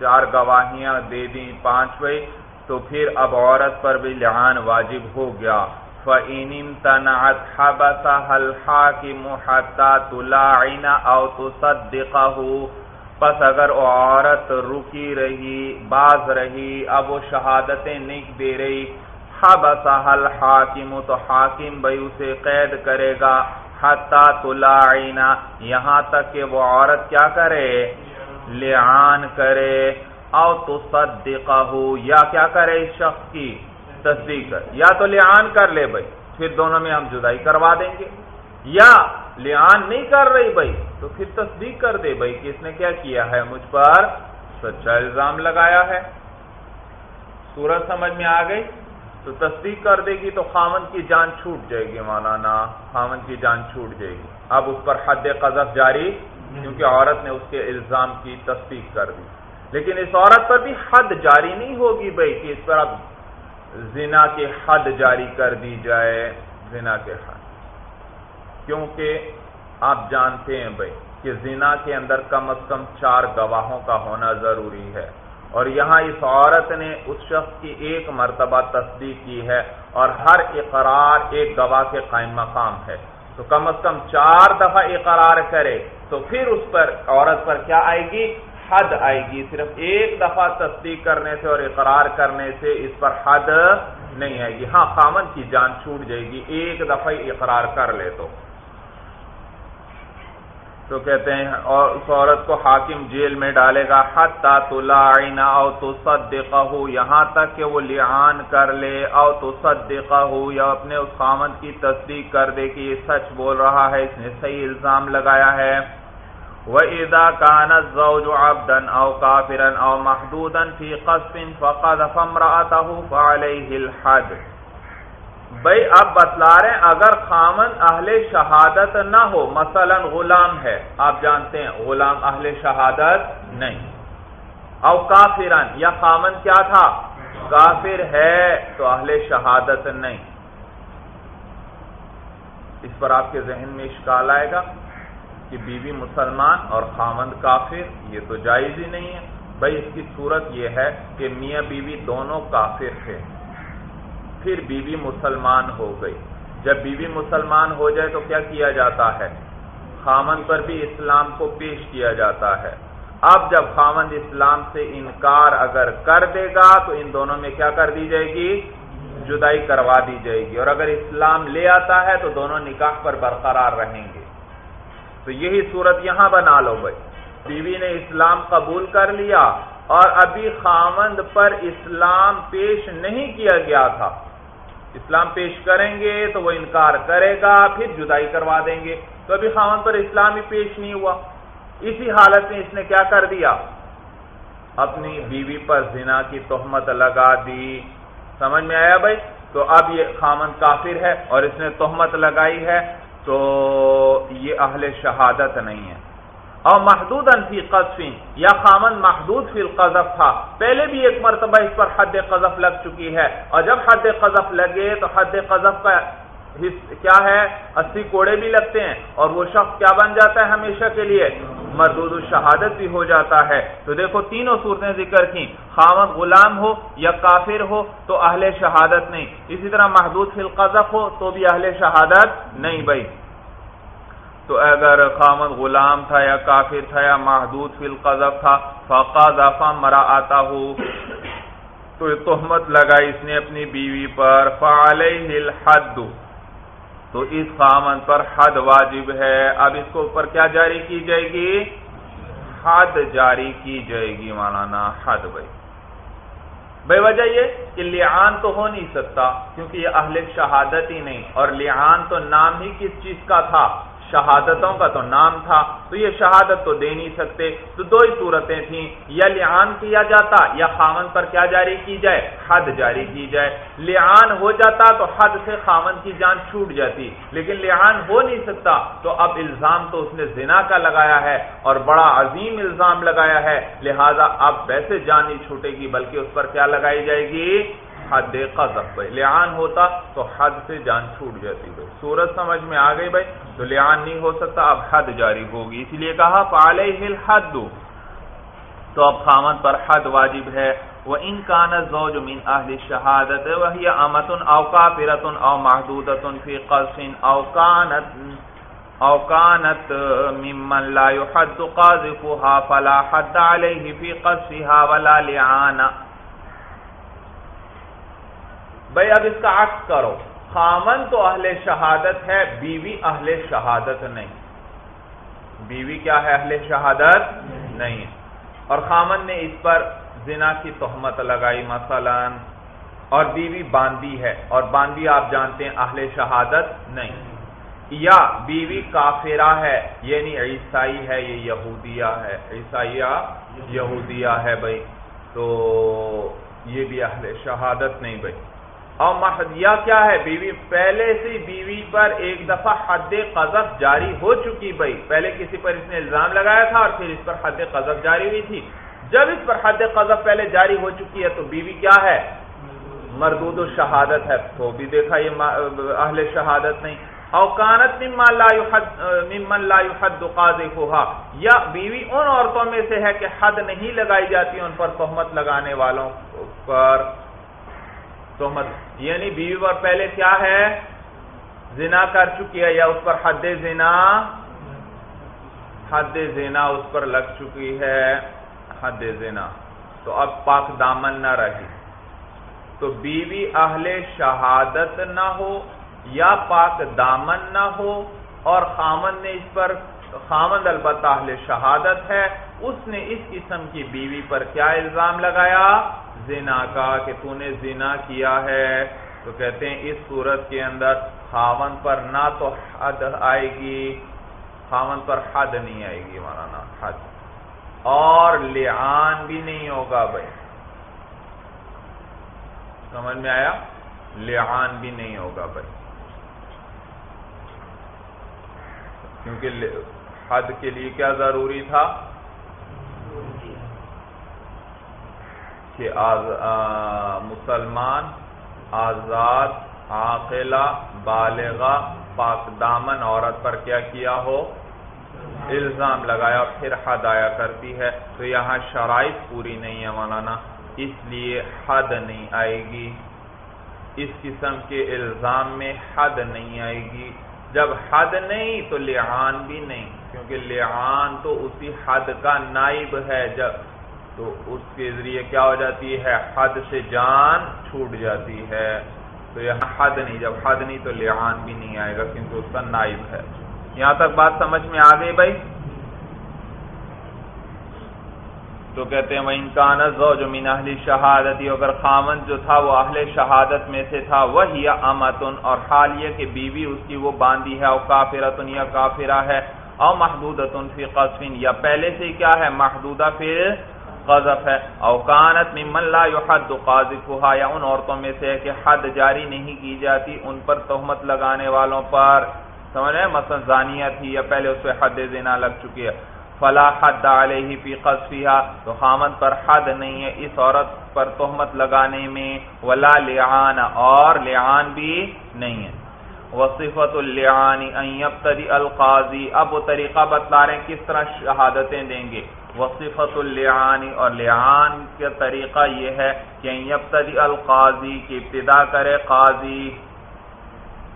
چار گواہیاں دے دی پانچ بھائی تو پھر اب عورت پر بھی لعان واجب ہو گیا. فَإِنِمْ تَنَعَتْ حَبَسَهَا الْحَاكِمُ حَتَّى تُلَاعِنَ أَوْ تُصَدِّقَهُ پس اگر وہ عورت رکی رہی، باز رہی، اب وہ شہادتیں نہیں دے رہی، حبسہ حاکم تو حاکم بھائی اسے قید کرے گا، حتی تلاعینا یہاں تک کہ وہ عورت کیا کرے؟ لعان کرے، او تصدقہ، یا کیا کرے اس شخص کی؟ تصدیق یا تو لعان کر لے بھائی پھر دونوں میں ہم جدائی کروا دیں گے۔ یا لعان نہیں کر رہی بھائی تو پھر تصدیق کر دے بھائی کہ اس نے کیا کیا ہے۔ مجھ پر سچا الزام لگایا ہے۔ سورج سمجھ میں آ گئی۔ تو تصدیق کر دے گی تو خامن کی جان چھوٹ جائے گی، مولانا۔ خامن کی جان چھوٹ جائے گی۔ اب اس پر حد قذف جاری، کیونکہ عورت نے اس کے الزام کی تصدیق کر دی۔ لیکن اس عورت پر بھی حد جاری نہیں ہوگی بھائی کہ اس پر اب زنا کے حد جاری کر دی جائے، زنا کے حد۔ کیونکہ آپ جانتے ہیں بھائی کہ زنا کے اندر کم از کم چار گواہوں کا ہونا ضروری ہے۔ اور یہاں اس عورت نے اس شخص کی ایک مرتبہ تصدیق کی ہے اور ہر اقرار ایک گواہ کے قائم مقام ہے۔ تو کم از کم چار دفعہ اقرار کرے تو پھر اس پر عورت پر کیا آئے گی؟ حد آئے گی۔ صرف ایک دفعہ تصدیق کرنے سے اور اقرار کرنے سے اس پر حد نہیں آئے گی۔ ہاں خامن کی جان چھوٹ جائے گی۔ ایک دفعہ اقرار کر لے تو۔ تو کہتے ہیں، اور اس عورت کو حاکم جیل میں ڈالے گا، حتی تلاعنا او تصدقہ یہاں تک کہ وہ لعان کر لے، او تصدقہ یا اپنے اس خامد کی تصدیق کر دے کہ یہ سچ بول رہا ہے، اس نے صحیح الزام لگایا ہے۔ وَإِذَا كَانَ الزَّوْجُ عَبْدًا أَوْ كَافِرًا أَوْ مَحْدُودًا فِي قَصْفٍ فَقَدَ فَمْرَأَتَهُ فَعَلَيْهِ الْحَدِ بھائی اب بتلا رہے ہیں، اگر خامن اہل شہادت نہ ہو، مثلا غلام ہے، آپ جانتے ہیں غلام اہل شہادت نہیں۔ او کافرن یا خامن کیا تھا؟ کافر ہے تو اہل شہادت نہیں۔ اس پر آپ کے ذہن میں اشکال آئے گا کہ بیوی مسلمان اور خامند کافر، یہ تو جائز ہی نہیں ہے۔ بھائی اس کی صورت یہ ہے کہ میاں بیوی دونوں کافر تھے۔ پھر بیوی مسلمان ہو گئی۔ جب بیوی مسلمان ہو جائے تو کیا کیا جاتا ہے؟ خامن پر بھی اسلام کو پیش کیا جاتا ہے۔ اب جب خامند اسلام سے انکار اگر کر دے گا تو ان دونوں میں کیا کر دی جائے گی؟ جدائی کروا دی جائے گی۔ اور اگر اسلام لے آتا ہے تو دونوں نکاح پر برقرار رہیں گے۔ تو یہی صورت یہاں بنا لو بھائی۔ بیوی نے اسلام قبول کر لیا اور ابھی خامند پر اسلام پیش نہیں کیا گیا تھا۔ اسلام پیش کریں گے تو وہ انکار کرے گا، پھر جدائی کروا دیں گے۔ تو ابھی خامن پر اسلام ہی پیش نہیں ہوا۔ اسی حالت میں اس نے کیا کر دیا؟ اپنی بیوی پر زنا کی تہمت لگا دی۔ سمجھ میں آیا بھائی؟ تو اب یہ خامن کافر ہے اور اس نے تہمت لگائی ہے تو یہ اہل شہادت نہیں ہے۔ اور محدود انفی قذفین، یا خامن محدود فی القذف تھا۔ پہلے بھی ایک مرتبہ اس پر حد قذف لگ چکی ہے۔ اور جب حد قذف لگے تو حد قذف کا کیا ہے؟ اسی کوڑے بھی لگتے ہیں۔ اور وہ شخص کیا بن جاتا ہے ہمیشہ کے لیے؟ مردود الشہادت بھی ہو جاتا ہے۔ تو دیکھو، تینوں صورتیں ذکر کی خامد غلام ہو یا کافر ہو تو اہل شہادت نہیں۔ اسی طرح محدود فی القذف ہو تو بھی اہل شہادت نہیں بھائی۔ تو اگر خامد غلام تھا یا کافر تھا یا محدود فی القذف تھا، فقا ذافا مرا آتا ہو تو تہمت لگائی اس نے اپنی بیوی پر، فعلیہ الحد۔ تو اس خامن پر حد واجب ہے۔ اب اس کو اوپر کیا جاری کی جائے گی؟ حد جاری کی جائے گی مولانا، حد بھائی۔ بے وجہ یہ کہ لعان تو ہو نہیں سکتا، کیونکہ یہ اہل شہادت ہی نہیں، اور لعان تو نام ہی کس چیز کا تھا؟ شہادتوں کا تو نام تھا، تو یہ شہادت تو دے نہیں سکتے۔ تو دو ہی صورتیں تھیں۔ یا لعان کیا جاتا یا خامن پر کیا جاری کی جائے؟ حد جاری کی جائے۔ لعان ہو جاتا تو حد سے خامن کی جان چھوٹ جاتی۔ لیکن لعان ہو نہیں سکتا تو اب الزام تو اس نے زنا کا لگایا ہے اور بڑا عظیم الزام لگایا ہے۔ لہذا اب ویسے جان نہیں چھوٹے گی، بلکہ اس پر کیا لگائی جائے گی؟ حد قذف بھائی۔ لعان ہوتا تو حد سے جان چھوٹ جاتی بھائی۔ سورج سمجھ میں آ گئی بھائی تو لعان نہیں ہو سکتا، اب حد جاری ہوگی۔ اسی لیے کہا پالے ہل حد تو اب خامد پر حد واجب ہے۔ وہ ان کان زوج من اہل شہادت وہی امتن اوقا فرتن او محدودت فی قصن اوکانت اوکانت ممن لا يحد قاذفها فلا حد علیہ فی قصفها ولا لعانا بھائی اب اس کا عکس کرو۔ خامن تو اہل شہادت ہے، بیوی اہل شہادت نہیں۔ بیوی کیا ہے، اہل شہادت نہیں۔ اور خامن نے اس پر زنا کی تہمت لگائی مثلا۔ اور بیوی باندی ہے، اور باندی آپ جانتے ہیں اہل شہادت نہیں۔ یا بیوی کافرہ ہے یعنی عیسائی ہے، یہ یہودیہ ہے۔ عیسائیہ یہودیہ ہے بھائی۔ تو یہ بھی اہل شہادت نہیں بھائی۔ اور محدیہ کیا ہے؟ بیوی پہلے سے بیوی پر ایک دفعہ حد قذف جاری ہو چکی بھائی۔ پہلے کسی پر اس نے الزام لگایا تھا اور پھر اس پر حد قذف جاری ہوئی تھی۔ جب اس پر حد قذف پہلے جاری ہو چکی ہے تو بیوی کیا ہے؟ مردود الشہادت ہے۔ تو بھی دیکھا یہ اہل شہادت نہیں۔ اوکانت ممن لا يحد قاذفها یا بیوی ان عورتوں میں سے ہے کہ حد نہیں لگائی جاتی ان پر تہمت لگانے والوں پر۔ تہمت یعنی بیوی پر پہلے کیا ہے؟ زنا کر چکی ہے یا اس پر حد زنا؟ حد زنا اس پر لگ چکی ہے۔ حد زنا۔ تو اب پاک دامن نہ رہی تو بیوی اہل شہادت نہ ہو یا پاک دامن نہ ہو اور خامن نے اس پر خامد البتہ اہل شہادت ہے، اس نے اس قسم کی بیوی پر کیا الزام لگایا؟ زنا کا کہ تو نے زنا کیا ہے، تو کہتے ہیں اس صورت کے اندر خاون پر نہ تو حد آئے گی، خاون پر حد نہیں آئے گی مولانا، حد۔ اور لعان بھی نہیں ہوگا بھائی۔ سمجھ میں آیا؟ لعان بھی نہیں ہوگا بھائی۔ کیونکہ حد کے لیے کیا ضروری تھا؟ کہ مسلمان، آزاد، عاقلہ، بالغہ، پاک دامن عورت پر کیا کیا ہو؟ الزام لگایا پھر حد آیا کرتی ہے۔ تو یہاں شرائط پوری نہیں ہے مولانا، اس لیے حد نہیں آئے گی۔ اس قسم کے الزام میں حد نہیں آئے گی۔ جب حد نہیں تو لعان بھی نہیں، کیونکہ لعان تو اسی حد کا نائب ہے۔ جب تو اس کے ذریعے کیا ہو جاتی ہے؟ حد سے جان چھوٹ جاتی ہے۔ تو یہاں حد نہیں، جب حد نہیں تو لعان بھی نہیں آئے گا کیونکہ اس کا نائب ہے۔ یہاں تک بات سمجھ میں آ گئی بھائی؟ تو کہتے ہیں وہ انکان جو مین اہلی شہادتی اگر خامن جو تھا وہ اہل شہادت میں سے تھا وہی امتن اور حال یہ کہ بیوی اس کی وہ باندھی ہے، او کافرتن یا کافرہ ہے، او محدودتن فی قصفین یا پہلے سے کیا ہے، محدودہ پھر قذف ہے اوکانت ممن لا يحد قاذفها یا ان عورتوں میں سے ہے کہ حد جاری نہیں کی جاتی ان پر تہمت لگانے والوں پر۔ سمجھ رہے مثلا زانیہ تھی یا پہلے اس پہ حد زنا لگ چکی ہے۔ فلا حد علیہ فی قذفها تو خامن پر حد نہیں ہے اس عورت پر تہمت لگانے میں، ولا لعان، اور لعان بھی نہیں ہے۔ وصفت اللعان ان یبتدی القاضی. اب وہ طریقہ بتلا رہے ہیں، کس طرح شہادتیں دیں گے؟ وصفت اللعان. اور لعان کا طریقہ یہ ہے کہ ان یبتدی القاضی کی ابتدا کرے قاضی،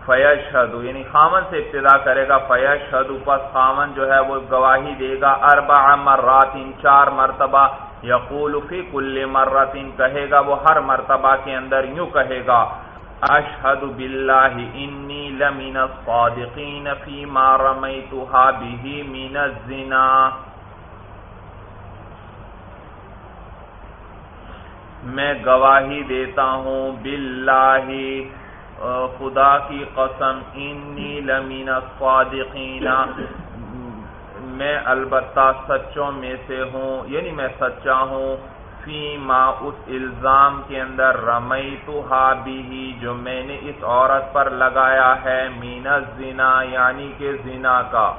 فیشہدو. یعنی خامن سے ابتدا کرے گا، فیشہدو. پس خامن جو ہے وہ گواہی دے گا، اربع مرات، چار مرتبہ. یقول فی کل مرات کہے گا وہ ہر مرتبہ کے اندر یوں کہے گا اشہد باللہ انی لمن الصادقین فی ما رمیتها به من الزنا. میں گواہی دیتا ہوں باللہ خدا کی قسم انی لمین الصادقین. میں البتہ سچوں میں سے ہوں یعنی میں سچا ہوں فیما اس الزام کے اندر رمی تو بھی جو میں نے اس عورت پر لگایا ہے، مین زنا یعنی کہ زنا کا۔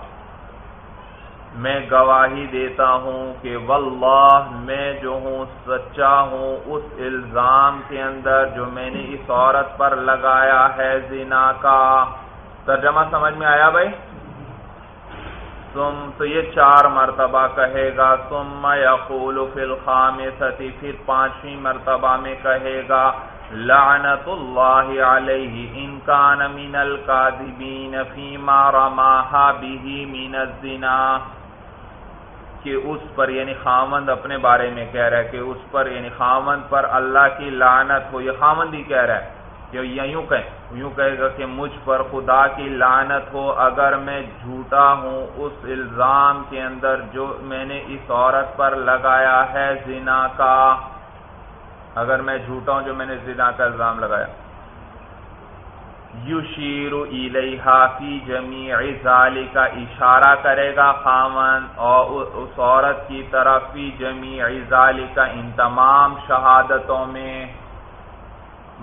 میں گواہی دیتا ہوں کہ واللہ، میں جو ہوں، سچا ہوں، اس الزام کے اندر جو میں نے اس عورت پر لگایا ہے زنا کا۔ ترجمہ سمجھ میں آیا بھائی؟ تم تو یہ چار مرتبہ کہے گا تم یقول فی الخامستی پھر پانچویں مرتبہ میں کہے گا، لعنت اللہ علیہ، ان کان من القاذبین فیما رماها به من الزنا، کہ اس پر یعنی خامند اپنے بارے میں کہہ رہا ہے، کہ اس پر یعنی خامند پر اللہ کی لعنت ہو، یہ خامند ہی کہہ رہا ہے۔ کہ یوں کہیں یوں کہے گا کہ مجھ پر خدا کی لعنت ہو، اگر میں جھوٹا ہوں، اس الزام کے اندر جو میں نے اس عورت پر لگایا ہے زنا کا، اگر میں جھوٹا ہوں جو میں نے زنا کا الزام لگایا۔ یشیر الیہا فی جمیع ذالک، اشارہ کرے گا خامن اور اس عورت کی طرف فی جمیع ذالک ان تمام شہادتوں میں۔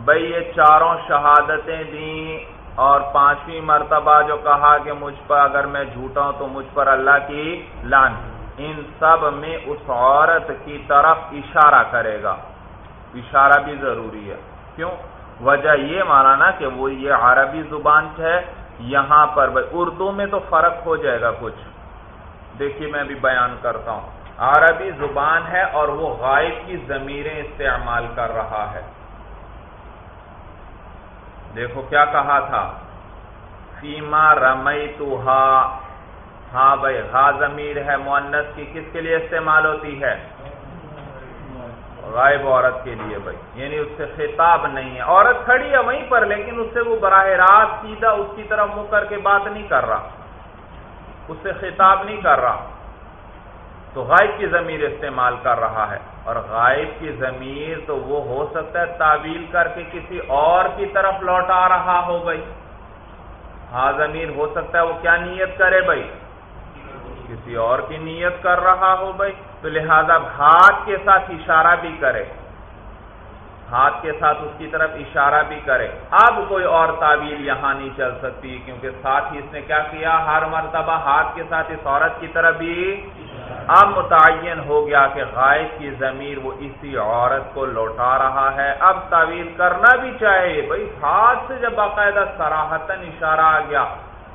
بھئی یہ چاروں شہادتیں دیں اور پانچویں مرتبہ جو کہا کہ مجھ پر اگر میں جھوٹا ہوں تو مجھ پر اللہ کی لان ان سب میں اس عورت کی طرف اشارہ کرے گا۔ اشارہ بھی ضروری ہے۔ کیوں؟ وجہ یہ مانا نا کہ وہ یہ عربی زبان ہے، یہاں پر اردو میں تو فرق ہو جائے گا کچھ۔ دیکھیے میں بھی بیان کرتا ہوں۔ عربی زبان ہے اور وہ غائب کی ضمیریں استعمال کر رہا ہے۔ دیکھو کیا کہا تھا۔ فیما رمئی تو ہاں بھائی ہا ضمیر ہے مونس کی کس کے لیے استعمال ہوتی ہے؟ غائب عورت کے لیے بھائی یعنی اس سے خطاب نہیں ہے۔ عورت کھڑی ہے وہیں پر، لیکن اس سے وہ براہ راست سیدھا اس کی طرف منہ کر کے بات نہیں کر رہا۔ اس سے خطاب نہیں کر رہا۔ تو غائب کی ضمیر استعمال کر رہا ہے اور غائب کی ضمیر تو وہ ہو سکتا ہے تعویل کر کے کسی اور کی طرف لوٹا رہا ہو بھائی۔ ہاں ضمیر ہو سکتا ہے وہ کیا نیت کرے بھائی؟ کسی اور کی نیت کر رہا ہو بھائی۔ تو لہذا ہاتھ کے ساتھ اشارہ بھی کرے۔ ہاتھ کے ساتھ اس کی طرف اشارہ بھی کرے۔ اب کوئی اور تعویل یہاں نہیں چل سکتی کیونکہ ساتھ ہی اس نے کیا کیا؟ ہر مرتبہ ہاتھ کے ساتھ اس عورت کی طرف بھی اب متعین ہو گیا کہ غائب کی ضمیر وہ اسی عورت کو لوٹا رہا ہے۔ اب تعویل کرنا بھی چاہے بھائی ہاتھ سے جب باقاعدہ سراہتن اشارہ آ گیا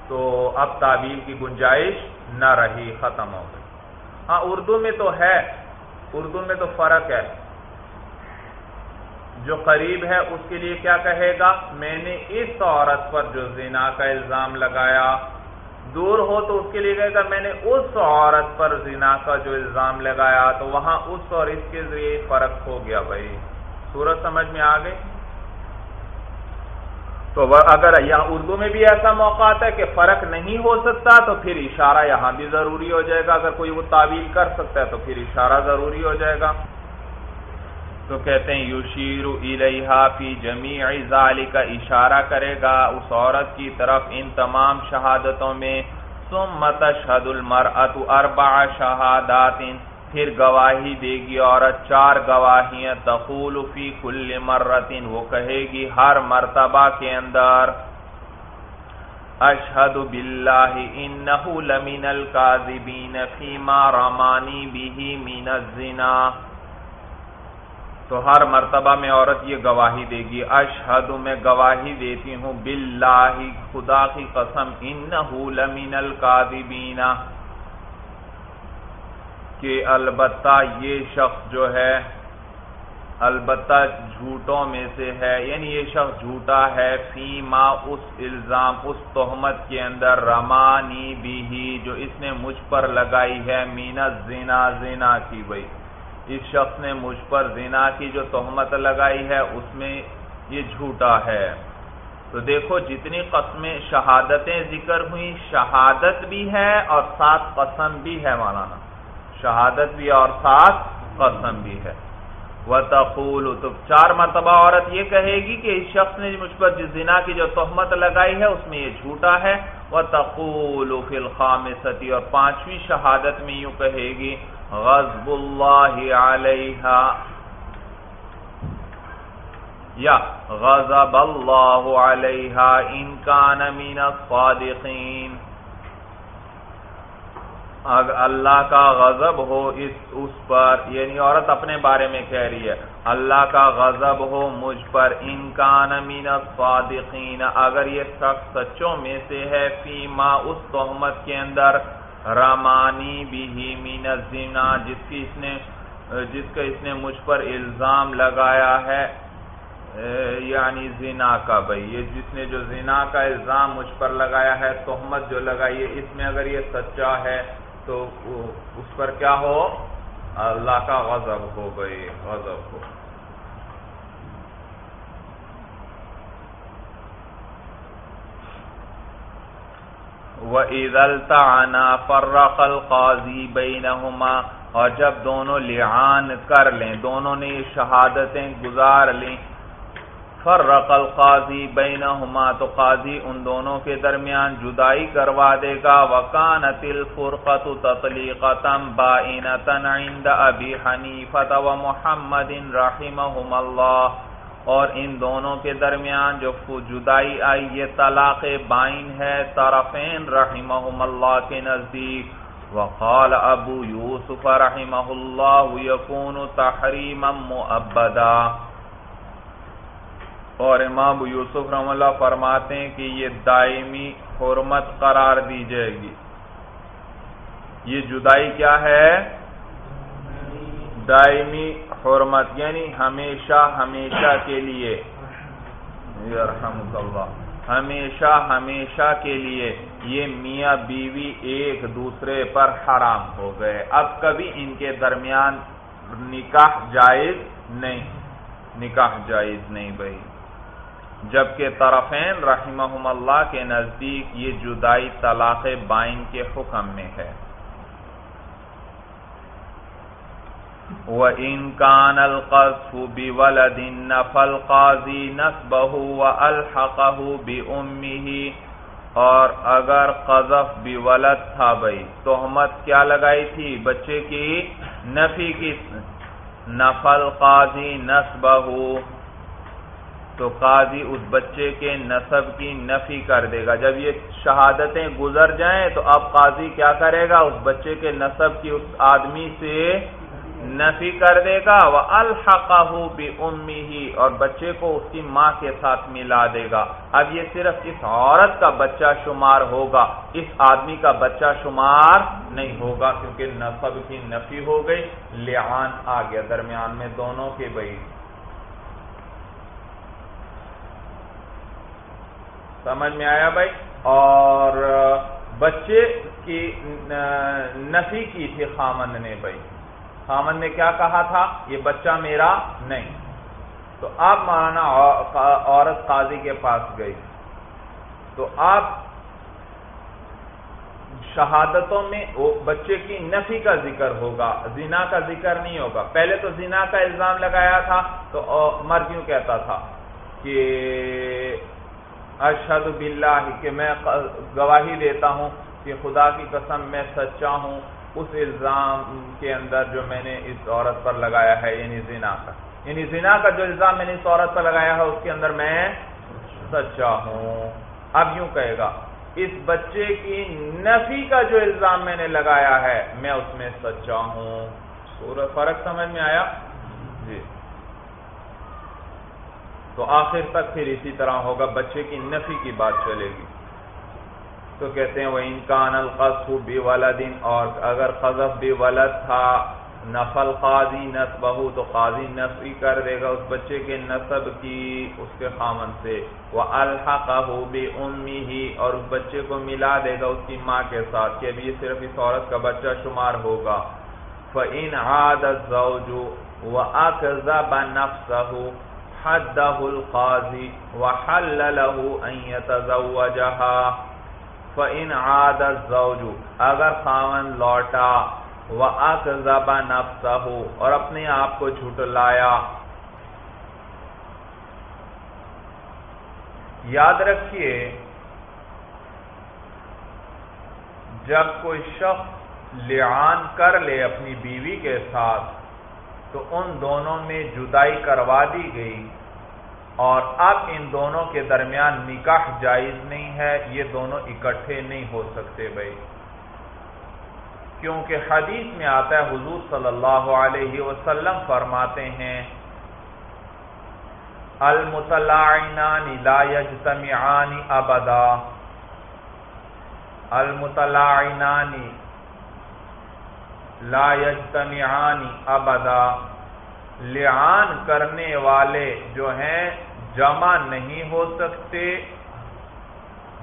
تو اب تعویل کی گنجائش نہ رہی، ختم ہو گئی۔ ہاں اردو میں تو ہے، اردو میں تو فرق ہے۔ جو قریب ہے اس کے لیے کیا کہے گا؟ میں نے اس عورت پر جو زنا کا الزام لگایا دور ہو تو اس کے لیے کہے گا میں نے اس عورت پر زنا کا جو الزام لگایا تو وہاں اس اور اس کے ذریعے فرق ہو گیا بھائی۔ سورج سمجھ میں آ گئی؟ تو اگر یہاں اردو میں بھی ایسا موقع آتا ہے کہ فرق نہیں ہو سکتا تو پھر اشارہ یہاں بھی ضروری ہو جائے گا۔ اگر کوئی وہ تعویل کر سکتا ہے تو پھر اشارہ ضروری ہو جائے گا۔ تو کہتے ہیں یوشیر الیہا فی جمیع ذالک اشارہ کرے گا اس عورت کی طرف ان تمام شہادتوں میں، ثم تشهد المرأة اربع شہادات پھر گواہی دے گی عورت، چار گواہیاں تقول فی کل مرتن وہ کہے گی، ہر مرتبہ کے اندر اشہد باللہ انہو لمن القاذبین فیما رمانی بھی من الزنا تو ہر مرتبہ میں عورت یہ گواہی دے گی، اشہد میں گواہی دیتی ہوں، باللہ خدا کی قسم، انہو لمن القاذبین کہ البتہ یہ شخص جو ہے، البتہ جھوٹوں میں سے ہے یعنی یہ شخص جھوٹا ہے، فیما اس الزام، اس تہمت کے اندر، رمانی بھی، جو اس نے مجھ پر لگائی ہے مینا زنا زنا کی بھائی اس شخص نے مجھ پر زنا کی جو تہمت لگائی ہے، اس میں یہ جھوٹا ہے۔ تو دیکھو، جتنی قسمیں شہادتیں ذکر ہوئی شہادت بھی ہے اور ساتھ قسم بھی ہے مولانا۔ شہادت بھی اور ساتھ قسم بھی ہے۔ وہ تقول تو چار مرتبہ عورت یہ کہے گی کہ اس شخص نے مجھ پر جس زنا کی جو تہمت لگائی ہے، اس میں یہ جھوٹا ہے۔ وہ تقول فی الخام ستی اور پانچویں شہادت میں یوں کہے گی غزب اللہ علیہ یا غضب اللہ علیہ ان کان من الصادقین. اللہ کا غضب ہو اس اس پر یعنی عورت اپنے بارے میں کہہ رہی ہے، اللہ کا غضب ہو مجھ پر انکان من الصادقین. اگر یہ شخص سچوں میں سے ہے فیما اس تہمت کے اندر رامانی بھی مین الزنا، جس کی اس نے، جس کا اس نے مجھ پر الزام لگایا ہے یعنی زنا کا بھائی۔ یہ جس نے جو زنا کا الزام مجھ پر لگایا ہے، تہمت جو لگائی ہے، اس میں اگر یہ سچا ہے، تو اس پر کیا ہو؟ اللہ کا غضب ہو گئی غضب ہو۔ وَإِذَا الْتَعَنَا فَرَّقَ الْقَاضِي بَيْنَهُمَا اور جب دونوں لعان کر لیں، دونوں نے شہادتیں گزار لیں فرق القاضی بینہما تو قاضی ان دونوں کے درمیان جدائی کروا دے گا۔ وکانت الفرقت تطلیقتا بائنتا عند ابی حنیفت و محمد رحمہم اللہ اور ان دونوں کے درمیان جو جدائی آئی، یہ طلاق بائن ہے، طرفین رحمہم اللہ کے نزدیک۔ وقال ابو یوسف رحمہ اللہ یکون تحریما مؤبدا۔ اور امام یوسف رحم اللہ فرماتے ہیں کہ یہ دائمی حرمت قرار دی جائے گی۔ یہ جدائی کیا ہے؟ دائمی حرمت یعنی ہمیشہ ہمیشہ کے لیے۔ اللہ، ہمیشہ ہمیشہ کے لیے یہ میاں بیوی ایک دوسرے پر حرام ہو گئے۔ اب کبھی ان کے درمیان نکاح جائز نہیں، نکاح جائز نہیں بھائی۔ جبکہ طرفین رحمہم اللہ کے نزدیک یہ جدائی طلاق بائن کے حکم میں ہے۔ وَإِن كَانَ الْقَذْفُ بِوَلَدٍ نَفَ الْقَاضِي نَسْبَهُ وَأَلْحَقَهُ بِأُمِّهِ اور اگر قذف بولد تھا بھائی تہمت کیا لگائی تھی؟ بچے کی نفی کی نفل قاضی نسبہو تو قاضی اس بچے کے نصب کی نفی کر دے گا۔ جب یہ شہادتیں گزر جائیں، تو اب قاضی کیا کرے گا؟ اس بچے کے نصب کی اس آدمی سے نفی کر دے گا وہ الحقہ بھی امی ہی اور بچے کو اس کی ماں کے ساتھ ملا دے گا۔ اب یہ صرف اس عورت کا بچہ شمار ہوگا، اس آدمی کا بچہ شمار نہیں ہوگا، کیونکہ نصب کی نفی ہو گئی۔ لعان آ گیا درمیان میں دونوں کے بھائی۔ سمجھ میں آیا بھائی؟ اور بچے کی، نفی کی تھی خامند نے بھائی۔ خامند نے کیا کہا تھا؟ یہ بچہ میرا نہیں۔ تو آپ مولانا عورت قاضی کے پاس گئی۔ تو آپ شہادتوں میں بچے کی نفی کا ذکر ہوگا۔ زنا کا ذکر نہیں ہوگا۔ پہلے تو زنا کا الزام لگایا تھا۔ تو مرد یوں کہتا تھا؟ کہ اشہد باللہ کہ میں گواہی دیتا ہوں کہ خدا کی قسم میں سچا ہوں۔ اس الزام کے اندر جو میں نے اس عورت پر لگایا ہے یعنی زنا کا۔ یعنی زنا کا جو الزام میں نے اس عورت پر لگایا ہے، اس کے اندر میں سچا ہوں۔ اب یوں کہے گا، اس بچے کی نفی کا جو الزام میں نے لگایا ہے، میں اس میں سچا ہوں۔ فرق سمجھ میں آیا؟ جی۔ تو آخر تک پھر اسی طرح ہوگا، بچے کی نفی کی بات چلے گی۔ تو کہتے ہیں وہ انکان القص بھی ولدین اور اگر قذف بھی ولد تھا، نفل قاضی نس بہو تو قاضی نفی کر دے گا اس بچے کے نصب کی اس کے خامن سے۔ وہ الحق بھی امی ہی اور اس بچے کو ملا دے گا اس کی ماں کے ساتھ، کہ ابھی یہ صرف اس عورت کا بچہ شمار ہوگا۔ فعین فَإِنْ عَادَ الزَّوْجُ وَأَكْذَبَ نَفْسَهُ، حَدَّهُ الْقَاضِ وَحَلَّ لَهُ أَن يَتَزَوَّجَهَا۔ فَإِنْ عَادَ الزَّوْجُ، اگر خاون لوٹا وَأَكْذَبَ نَفْسَهُ، اور اپنے آپ کو جھٹلایا۔ یاد رکھیے، جب کوئی شخص لعان کر لے اپنی بیوی کے ساتھ، تو ان دونوں میں جدائی کروا دی گئی۔ اور اب ان دونوں کے درمیان نکاح جائز نہیں ہے، یہ دونوں اکٹھے نہیں ہو سکتے بھائی۔ کیونکہ حدیث میں آتا ہے، حضور صلی اللہ علیہ وسلم فرماتے ہیں المطلعنان لا يجتمعان ابدا۔ المطلعنان لا يجتمعان ابدا۔ لعان کرنے والے جو ہیں جمع نہیں ہو سکتے،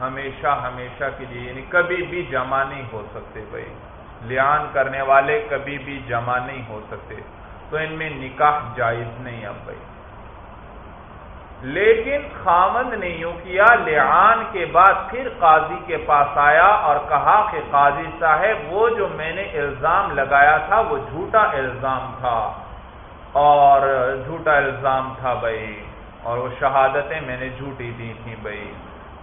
ہمیشہ ہمیشہ کے لیے یعنی کبھی بھی جمع نہیں ہو سکتے بھائی۔ لعان کرنے والے کبھی بھی جمع نہیں ہو سکتے۔ تو ان میں نکاح جائز نہیں اب بھائی۔ لیکن خامند نے یوں کیا، لعان کے بعد پھر قاضی کے پاس آیا اور کہا کہ قاضی صاحب، وہ جو میں نے الزام لگایا تھا، وہ جھوٹا الزام تھا۔ اور جھوٹا الزام تھا بھائی، اور وہ شہادتیں میں نے جھوٹی دی تھی بھائی۔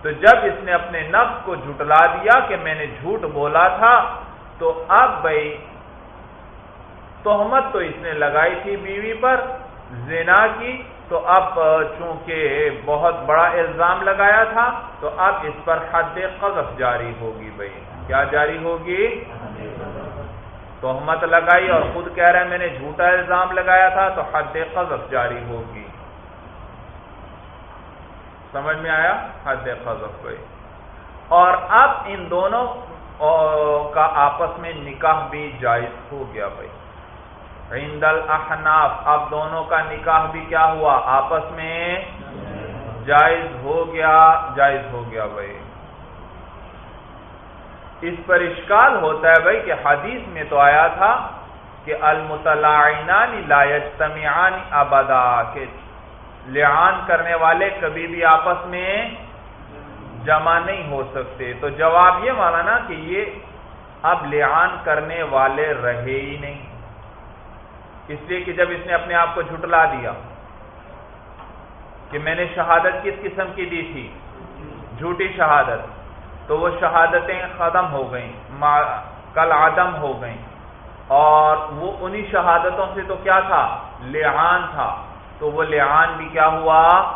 تو جب اس نے اپنے نفس کو جھٹلا دیا کہ میں نے جھوٹ بولا تھا، تو اب بھائی، تہمت تو اس نے لگائی تھی بیوی پر، زنا کی۔ تو اب چونکہ بہت بڑا الزام لگایا تھا، تو اب اس پر حد قذف جاری ہوگی بھائی۔ کیا جاری ہوگی؟ تہمت لگائی اور خود کہہ رہے ہیں میں نے جھوٹا الزام لگایا تھا تو حد قذف جاری ہوگی۔ سمجھ میں آیا؟ حد قذف بھائی اور اب ان دونوں کا آپس میں نکاح بھی جائز ہو گیا بھائی۔ عند الاحناف، اب دونوں کا نکاح بھی کیا ہوا؟ آپس میں جائز ہو گیا، جائز ہو گیا بھائی۔ اس پر اشکال ہوتا ہے بھائی کہ حدیث میں تو آیا تھا کہ المطلعنان لا یجتمعان ابدا، کہ لعان کرنے والے کبھی بھی آپس میں جمع نہیں ہو سکتے۔ تو جواب یہ مانا نا کہ یہ اب لعان کرنے والے رہے ہی نہیں۔ اس لیے کہ جب اس نے اپنے آپ کو جھٹلا دیا کہ میں نے شہادت کس قسم کی دی تھی؟ جھوٹی شہادت۔ تو وہ شہادتیں ختم ہو گئیں کل آدم ہو گئیں۔ اور وہ انہی شہادتوں سے تو کیا تھا؟ لعان تھا۔ تو وہ لعان بھی کیا ہوا؟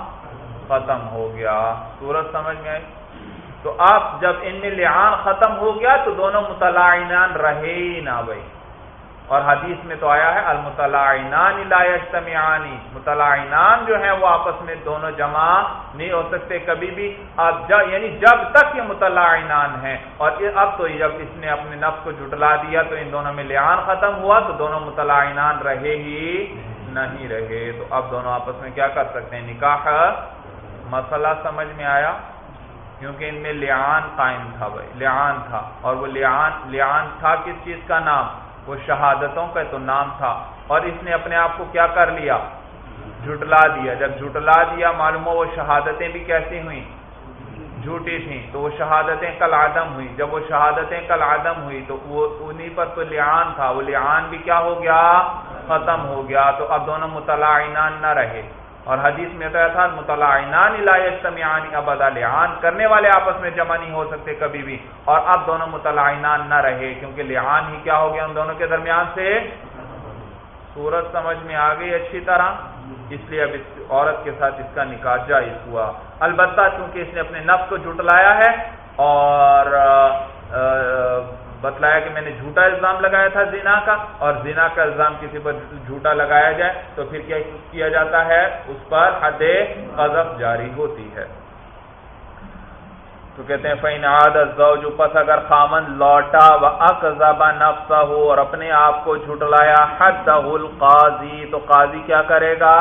ختم ہو گیا۔ سورج سمجھ میں آئی؟ تو اب جب ان میں لعان ختم ہو گیا تو دونوں مطلعنان رہے ہی نہ بھائی۔ اور حدیث میں تو آیا ہے المطلعنان لا یجتمعانی۔ مطلعنان جو ہیں وہ آپس میں دونوں جمع نہیں ہو سکتے کبھی بھی۔ اب جب یعنی جب تک یہ مطلعنان ہیں، اور اب تو جب اس نے اپنے نفس کو جٹلا دیا تو ان دونوں میں لعان ختم ہوا، تو دونوں مطلعنان رہے ہی نہیں رہے۔ تو اب دونوں آپس میں کیا کر سکتے ہیں؟ نکاح۔ مسئلہ سمجھ میں آیا؟ کیونکہ ان میں لعان قائم تھا بھائی، لعان تھا۔ اور وہ لعان لعان تھا کس چیز کا نام؟ وہ شہادتوں کا تو نام تھا اور اس نے اپنے آپ کو کیا کر لیا؟ جھٹلا دیا۔ جب جھٹلا دیا، معلوم ہو وہ شہادتیں بھی کیسی ہوئیں؟ جھوٹی تھیں۔ تو وہ شہادتیں کل آدم ہوئی جب وہ شہادتیں کل آدم ہوئی تو وہ انہی پر تو لعان تھا۔ وہ لعان بھی کیا ہو گیا؟ ختم ہو گیا۔ تو اب دونوں مطلع نہ رہے۔ اور حدیث میں تھا مطلعینان لا یجتمعان ابدا، لعان کرنے والے آپس میں جمع نہیں ہو سکتے کبھی بھی۔ اور اب دونوں مطلعینان نہ رہے، کیونکہ لعان ہی کیا ہو گیا ان دونوں کے درمیان سے؟ صورت سمجھ میں آ گئی اچھی طرح۔ اس لیے اب اس عورت کے ساتھ اس کا نکاح جائز ہوا۔ البتہ چونکہ اس نے اپنے نفس کو جھٹلایا ہے اور بتلایا کہ میں نے جھوٹا الزام لگایا تھا زنا کا اور زنا کا الزام کسی پر جھوٹا لگایا جائے تو پھر کیا کیا جاتا ہے؟ اس پر حد قذف جاری ہوتی ہے۔ تو کہتے ہیں فین عادت پس اگر خامن لوٹا و اکزبا نفسا ہو اور اپنے آپ کو جھٹلایا حد القاضی، تو قاضی کیا کرے گا؟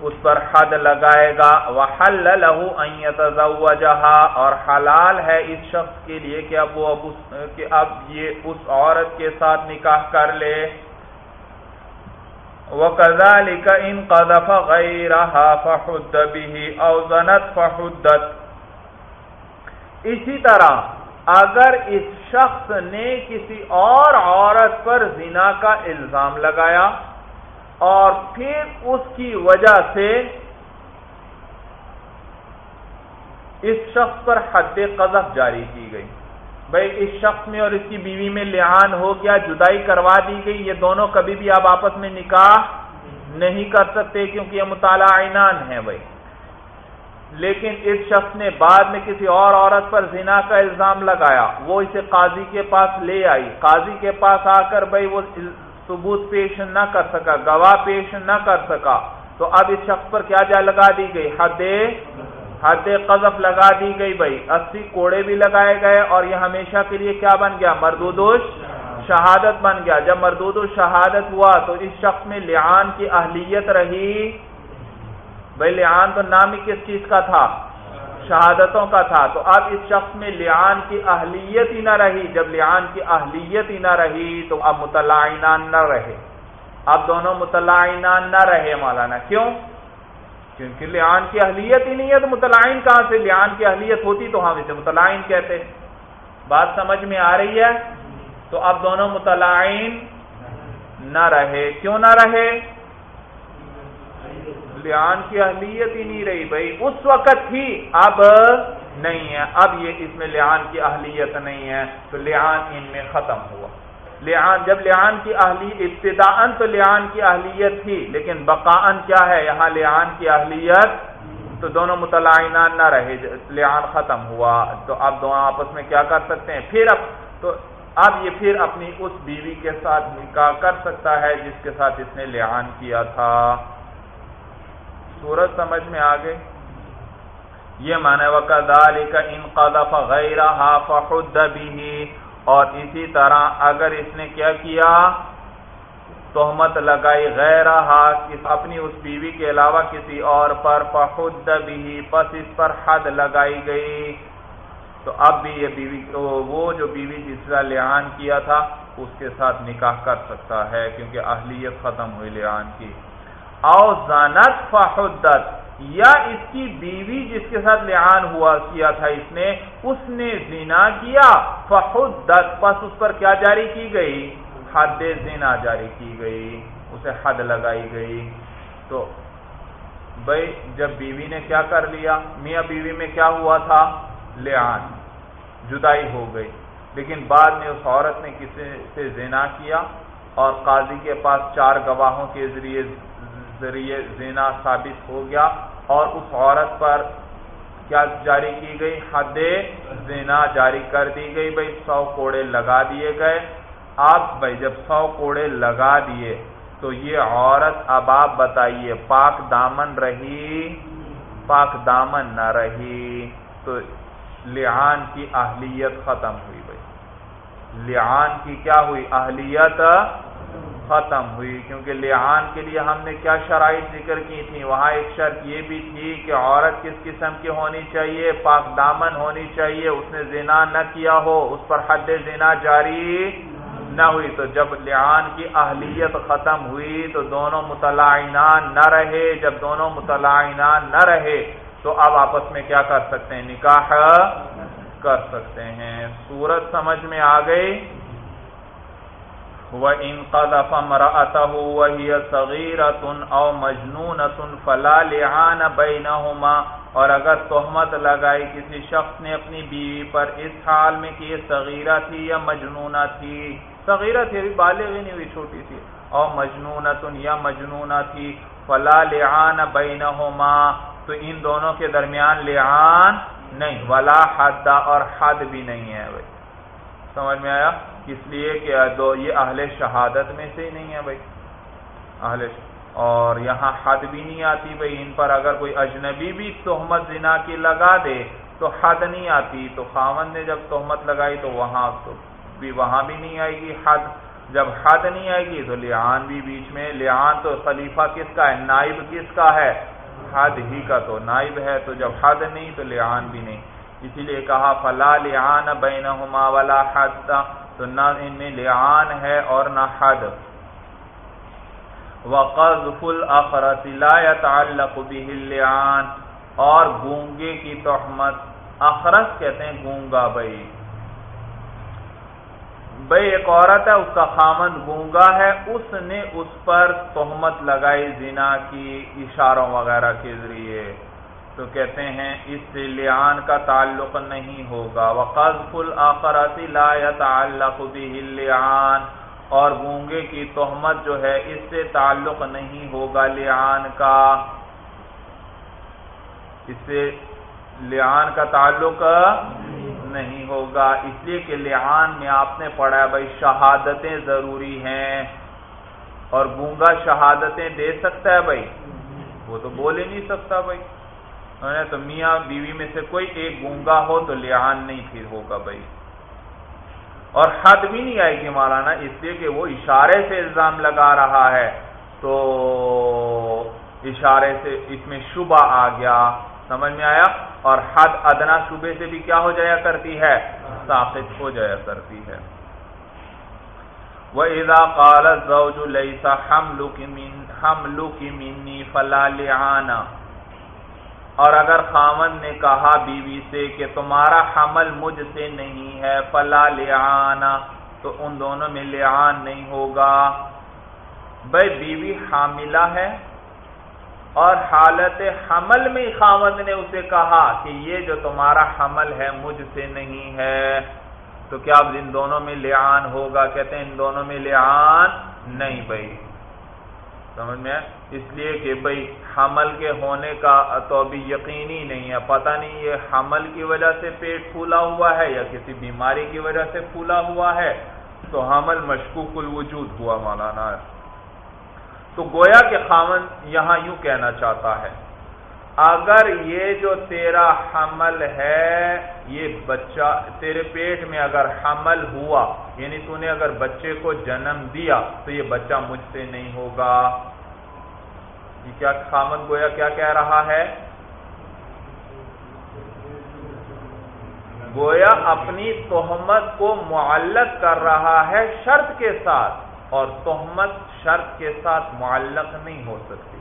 اس پر حد لگائے گا۔ وحل له ان يتزوجها۔ اور حلال ہے اس شخص کے لیے کہ اب وہ اب اس کہ اب یہ اس عورت کے ساتھ نکاح کر لے۔ وَكَذَلِكَ إِن قَذَفَ غَيْرَهَا فَحُدَّ بِهِ أَوْ زَنَتْ فَحُدَّتْ۔ اسی طرح اگر اس شخص نے کسی اور عورت پر زنا کا الزام لگایا اور پھر اس کی وجہ سے اس شخص پر حد قذف جاری کی گئی۔ بھائی، اس شخص میں اور اس کی بیوی میں لحان ہو گیا، جدائی کروا دی گئی، یہ دونوں کبھی بھی آپ آپس میں نکاح نہیں کر سکتے کیونکہ یہ مطالعہ عنان ہے بھائی۔ لیکن اس شخص نے بعد میں کسی اور عورت پر زنا کا الزام لگایا۔ وہ اسے قاضی کے پاس لے آئی۔ قاضی کے پاس آ کر بھائی وہ ثبوت پیش نہ کر سکا، گواہ پیش نہ کر سکا۔ تو اب اس شخص پر کیا جا لگا دی گئی؟ حد حد قذف لگا دی گئی بھائی۔ اسی کوڑے بھی لگائے گئے اور یہ ہمیشہ کے لیے کیا بن گیا؟ مردود شہادت بن گیا۔ جب مردود شہادت ہوا تو اس شخص میں لعان کی اہلیت رہی۔ بھائی، لعان تو نام ہی کس چیز کا تھا؟ شہادتوں کا تھا، تو اب اس شخص میں لعان کی اہلیت ہی نہ رہی۔ جب لعان کی اہلیت ہی نہ رہی، تو اب مطلعینان نہ رہے۔ اب دونوں مطلعینان نہ رہے مولانا، کیوں؟ کیونکہ لعان کی اہلیت ہی نہیں ہے، تو مطلعین کہاں سے؟ لعان کی اہلیت ہوتی تو ہم اسے مطلعین کہتے۔ بات سمجھ میں آ رہی ہے؟ تو اب دونوں مطلعین نہ رہے۔ کیوں نہ رہے؟ لیان کی اہلیت ہی نہیں رہی بھائی۔ اس وقت ہی اب نہیں ہے۔ اب یہ اس میں لیان کی اہلیت نہیں ہے۔ تو لیان ان میں ختم ہوا۔ لیان جب لیان کی اہلی ابتدا تو لیان کی اہلیت تھی، لیکن بقاً کیا ہے؟ یہاں لیان کی اہلیت تو دونوں مطلعینان نہ رہے۔ لیان ختم ہوا۔ تو اب دونوں آپس میں کیا کر سکتے ہیں؟ پھر اب تو اب یہ پھر اپنی اس بیوی کے ساتھ نکاح کر سکتا ہے، جس کے ساتھ اس نے لیان کیا تھا۔ سورج سمجھ میں آ گئی۔ یہ مانے وقال کا ان قدف غیر بھی اور اسی طرح اگر اس نے کیا کیا، تہمت لگائی غیر اپنی اس بیوی کے علاوہ کسی اور پر فخد بھی پس اس پر حد لگائی گئی۔ تو اب بھی یہ بیوی وہ جو بیوی جس کا لعان کیا تھا، اس کے ساتھ نکاح کر سکتا ہے، کیونکہ اہلیت ختم ہوئی لعان کی۔ او زانت فحدت، یا اس کی بیوی جس کے ساتھ لعان ہوا کیا تھا اس نے اس نے زنا کیا، فحدت، پس اس پر کیا جاری کی گئی؟ حد زنا جاری کی گئی، اسے حد لگائی گئی۔ تو بھائی، جب بیوی نے کیا کر لیا؟ میاں بیوی میں کیا ہوا تھا؟ لعان، جدائی ہو گئی۔ لیکن بعد میں اس عورت نے کسی سے زنا کیا اور قاضی کے پاس چار گواہوں کے ذریعے ذریعے زینا ثابت ہو گیا اور اس عورت پر کیا جاری کی گئی؟ حد زینا جاری کر دی گئی بھائی، سو کوڑے لگا دیے گئے۔ اب بھائی، جب سو کوڑے لگا دیے تو یہ عورت اب آپ بتائیے، پاک دامن رہی؟ پاک دامن نہ رہی۔ تو لعان کی اہلیت ختم ہوئی بھائی۔ لعان کی کیا ہوئی؟ اہلیت ختم ہوئی کیونکہ لعان کے لیے ہم نے کیا شرائط ذکر کی تھی وہاں ایک شرط یہ بھی تھی کہ عورت کس قسم کی ہونی چاہیے، پاک دامن ہونی چاہیے، اس نے زنا نہ کیا ہو، اس پر حد زنا جاری نہ ہوئی۔ تو جب لعان کی اہلیت ختم ہوئی تو دونوں مطلعینان نہ رہے۔ جب دونوں مطلعینان نہ رہے تو اب آپس میں کیا کر سکتے ہیں؟ نکاح کر سکتے ہیں۔ صورت سمجھ میں آ گئی۔ وَإِن قَذَفَ امْرَأَتَهُ وَهِيَ صَغِيرَةٌ أَوْ مَجْنُونَةٌ فَلَا لِعَانَ بَيْنَهُمَا اور اگر تہمت لگائی کسی شخص نے اپنی بیوی پر اس حال میں کہ یہ صغیرہ تھی یا مجنونہ تھی، صغیرہ تھی، ابھی بالغ ہی نہیں ہوئی، چھوٹی تھی او مجنونۃ یا مجنونہ تھی، فلا لعان بینہما تو ان دونوں کے درمیان لعان نہیں، ولا حد اور حد بھی نہیں ہے۔ بھائی سمجھ میں آیا؟ اس لیے کہ دو یہ اہل شہادت میں سے ہی نہیں ہے بھائی۔ اہل اور یہاں حد بھی نہیں آتی بھائی۔ ان پر اگر کوئی اجنبی بھی تہمت زنا کی لگا دے تو حد نہیں آتی۔ تو خاون نے جب تہمت لگائی تو وہاں تو بھی وہاں بھی نہیں آئے گی حد۔ جب حد نہیں آئے گی تو لعان بھی بیچ میں، لعان تو خلیفہ کس کا ہے؟ نائب کس کا ہے؟ حد ہی کا تو نائب ہے۔ تو جب حد نہیں تو لعان بھی نہیں۔ اسی لیے کہا، فلا لعان بینہما ولا حد۔ تو نہ ان میں لعان ہے اور نہ حد. وقذف الاخرس لا يتعلق به اللعان. اور گونگے کی تہمت. اخرس کہتے ہیں گونگا بھائی بھائی ایک عورت ہے، اس کا خامن گونگا ہے، اس نے اس پر تہمت لگائی زنا کی اشاروں وغیرہ کے ذریعے. تو کہتے ہیں اس سے لعان کا تعلق نہیں ہوگا۔ وقذف الاخرت لا يتعلق به اللعان۔ اور گونگے کی تہمت جو ہے، اس سے تعلق نہیں ہوگا لعان کا۔ اس سے لعان کا تعلق نہیں ہوگا۔ اس لیے کہ لعان میں آپ نے پڑھا بھائی، شہادتیں ضروری ہیں۔ اور گونگا شہادتیں دے سکتا ہے، بھائی؟ وہ تو بول ہی نہیں سکتا، بھائی۔ تو میاں بیوی میں سے کوئی ایک گونگا ہو تو لعان نہیں پھر ہوگا بھائی۔ اور حد بھی نہیں آئے گی مولانا، اس لیے کہ وہ اشارے سے الزام لگا رہا ہے۔ تو اشارے سے اس میں شبہ آ گیا۔ سمجھ میں آیا؟ اور حد ادنا شبے سے بھی کیا ہو جایا کرتی ہے؟ ساخت ہو جایا کرتی ہے۔ وہ ادا قالت ہم لو کی منی فلا اور اگر خامن نے کہا بیوی سے کہ تمہارا حمل مجھ سے نہیں ہے، فلا لعانا تو ان دونوں میں لعان نہیں ہوگا۔ بھائی بیوی حاملہ ہے اور حالت حمل میں خامد نے اسے کہا کہ یہ جو تمہارا حمل ہے مجھ سے نہیں ہے۔ تو کیا اب ان دونوں میں لعان ہوگا؟ کہتے ہیں ان دونوں میں لعان نہیں بھائی سمجھ میں اس لیے کہ بھائی حمل کے ہونے کا تو ابھی یقینی نہیں ہے۔ پتہ نہیں یہ حمل کی وجہ سے پیٹ پھولا ہوا ہے یا کسی بیماری کی وجہ سے پھولا ہوا ہے۔ تو حمل مشکوک الوجود ہوا مولانا۔ تو گویا کہ خامن یہاں یوں کہنا چاہتا ہے، اگر یہ جو تیرا حمل ہے، یہ بچہ، تیرے پیٹ میں اگر حمل ہوا یعنی تو نے اگر بچے کو جنم دیا، تو یہ بچہ مجھ سے نہیں ہوگا۔ یہ کیا خامن گویا کیا کہہ رہا ہے؟ گویا اپنی تہمت کو معلق کر رہا ہے شرط کے ساتھ اور تہمت شرط کے ساتھ معلق نہیں ہو سکتی۔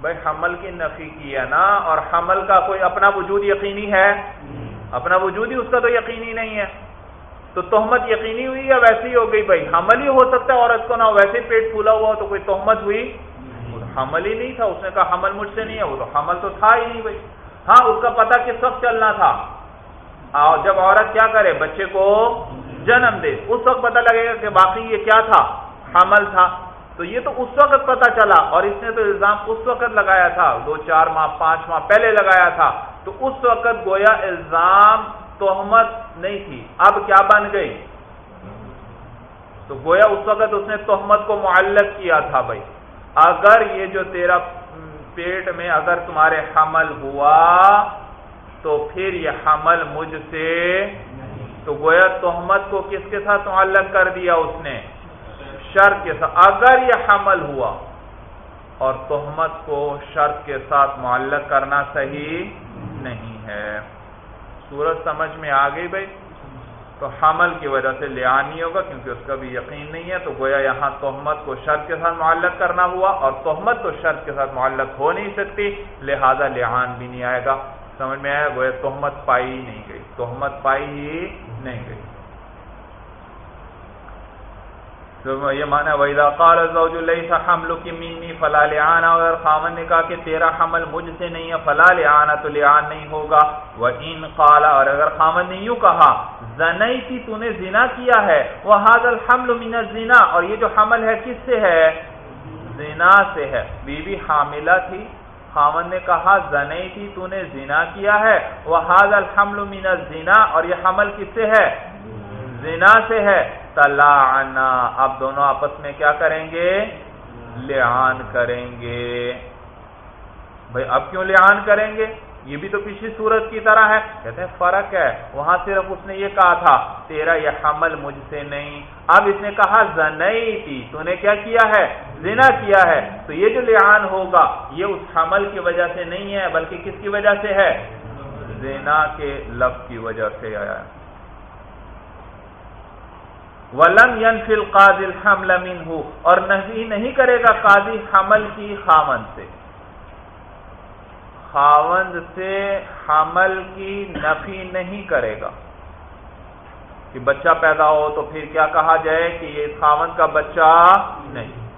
بھائی حمل کی نفی کی ہے نا اور حمل کا کوئی اپنا وجود یقینی ہے؟ اپنا وجود ہی اس کا تو یقینی نہیں ہے۔ تو تہمت یقینی ہوئی یا ویسی ہو گئی بھائی؟ حمل ہی ہو سکتا ہے عورت کو نہ ویسے پیٹ پھولا ہوا تو کوئی تہمت ہوئی؟ حمل ہی نہیں تھا۔ اس نے کہا حمل مجھ سے نہیں ہے۔ وہ تو حمل تو تھا ہی نہیں بھائی۔ ہاں اس کا پتہ کس وقت چلنا تھا؟ جب عورت کیا کرے؟ بچے کو جنم دے۔ اس وقت پتہ لگے گا کہ باقی یہ کیا تھا؟ حمل تھا۔ تو یہ تو اس وقت پتہ چلا اور اس نے تو الزام اس وقت لگایا تھا۔ دو چار ماہ پانچ ماہ پہلے لگایا تھا۔ تو اس وقت گویا الزام تہمت نہیں تھی۔ اب کیا بن گئی؟ تو گویا اس وقت اس نے تہمت کو معلق کیا تھا بھائی۔ اگر یہ جو تیرا پیٹ میں اگر تمہارے حمل ہوا تو پھر یہ حمل مجھ سے تو گویا تہمت کو کس کے ساتھ معلق کر دیا اس نے؟ شرط کے ساتھ اگر یہ حمل ہوا اور تہمت کو شرط کے ساتھ معلق کرنا صحیح نہیں ہے۔ سورج سمجھ میں آ گئی بھائی۔ تو حمل کی وجہ سے لیا نہیں ہوگا کیونکہ اس کا بھی یقین نہیں ہے۔ تو گویا یہاں تہمت کو شرط کے ساتھ معلق کرنا ہوا اور تہمت تو شرط کے ساتھ معلق ہو نہیں سکتی، لہذا لحان بھی نہیں آئے گا۔ سمجھ میں آیا؟ گویا تہمت پائی ہی نہیں گئی۔ تہمت پائی ہی نہیں گئی تو یہ مانا ویدا قال زوج لیس حمل کی منی فلا لعانا اگر خامن نے کہا کہ تیرا حمل مجھ سے نہیں ہے، فلا لعانا تو لعان نہیں ہوگا۔ و ان قال، اور اگر خامن نے یوں کہا زنئی کی تو نے زنا کیا ہے۔ وہ حاضر الحمل من الزنا۔ اور یہ جو حمل ہے، کس سے ہے؟ زنا سے ہے۔ بی بی حاملہ تھی۔ خامن نے کہا زنئی تھی، تو نے زنا کیا ہے۔ وہ حاضر الحمل من الزنا۔ اور یہ حمل کس سے ہے؟ زنا سے ہے۔ تلاعنا اب دونوں آپس میں کیا کریں گے؟ لعان کریں گے۔ بھائی، اب کیوں لعان کریں گے؟ یہ بھی تو پچھلی صورت کی طرح ہے۔ کہتے ہیں، فرق ہے۔ وہاں صرف اس نے یہ کہا تھا، تیرا یہ حمل مجھ سے نہیں۔ اب اس نے کہا زنئی تھی۔ تو نے کیا کیا ہے؟ زنا کیا ہے؟ تو یہ جو لعان ہوگا، یہ اس حمل کی وجہ سے نہیں ہے، بلکہ کس کی وجہ سے ہے؟ زنا کے لفظ کی وجہ سے۔ آیا ہے ولم ينفل قاضی الحمل منه اور نفی نہیں کرے گا قاضی حمل کی خاوند سے۔ خاوند سے حمل کی نفی نہیں کرے گا۔ کہ بچہ پیدا ہو تو پھر کیا کہا جائے کہ یہ خاوند کا بچہ نہیں۔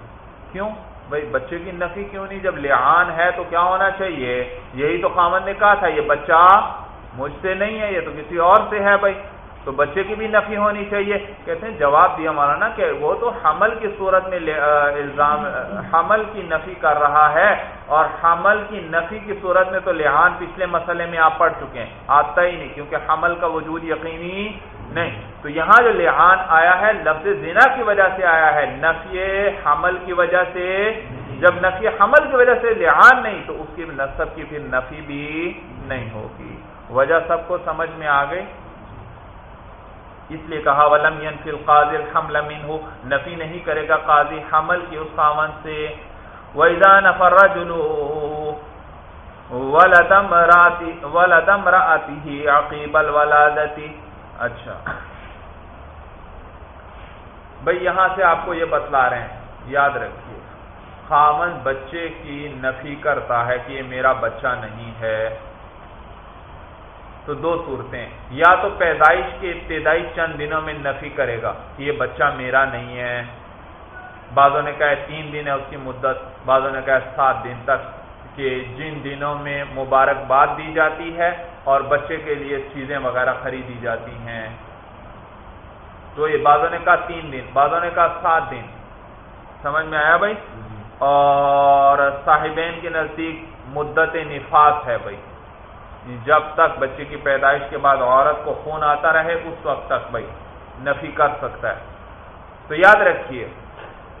کیوں؟ بھائی بچے کی نفی کیوں نہیں؟ جب لعان ہے تو کیا ہونا چاہیے؟ یہی تو خاوند نے کہا تھا، یہ بچہ مجھ سے نہیں ہے، یہ تو کسی اور سے ہے بھائی۔ تو بچے کی بھی نفی ہونی چاہیے۔ کہتے ہیں، جواب دیا مولانا کہ وہ تو حمل کی صورت میں الزام حمل کی نفی کر رہا ہے اور حمل کی نفی کی صورت میں تو لحان پچھلے مسئلے میں آپ پڑھ چکے ہیں۔ آتا ہی نہیں، کیونکہ حمل کا وجود یقینی نہیں۔ تو یہاں جو لحان آیا ہے، لفظ زنا کی وجہ سے آیا ہے۔ نفی حمل کی وجہ سے، جب نفی حمل کی وجہ سے لحان نہیں، تو اس کی نصب کی پھر نفی بھی نہیں ہوگی۔ وجہ سب کو سمجھ میں آ گئی؟ اس لیے کہا، ولم ينفي القاضي الحمل منه نفی نہیں کرے گا قاضی حمل کی اس خاون سے. واذا نفر رجل ولد امراته ولد امراته عقيب الولاده اچھا۔ بھئی یہاں سے آپ کو یہ بتلا رہے ہیں، یاد رکھیے خامن بچے کی نفی کرتا ہے کہ یہ میرا بچہ نہیں ہے۔ تو دو صورتیں یا تو پیدائش کے ابتدائی چند دنوں میں نفی کرے گا کہ یہ بچہ میرا نہیں ہے۔ بعضوں نے کہا تین دن ہے اس کی مدت بعضوں نے کہا سات دن تک کہ جن دنوں میں مبارکباد دی جاتی ہے اور بچے کے لیے چیزیں وغیرہ خریدی جاتی ہیں۔ تو یہ بعضوں نے کہا تین دن بعضوں نے کہا سات دن۔ سمجھ میں آیا بھائی؟ اور صاحبین کے نزدیک مدت نفاس ہے بھائی۔ جب تک بچے کی پیدائش کے بعد عورت کو خون آتا رہے، اس وقت تک بھائی نفی کر سکتا ہے۔ تو یاد رکھیے،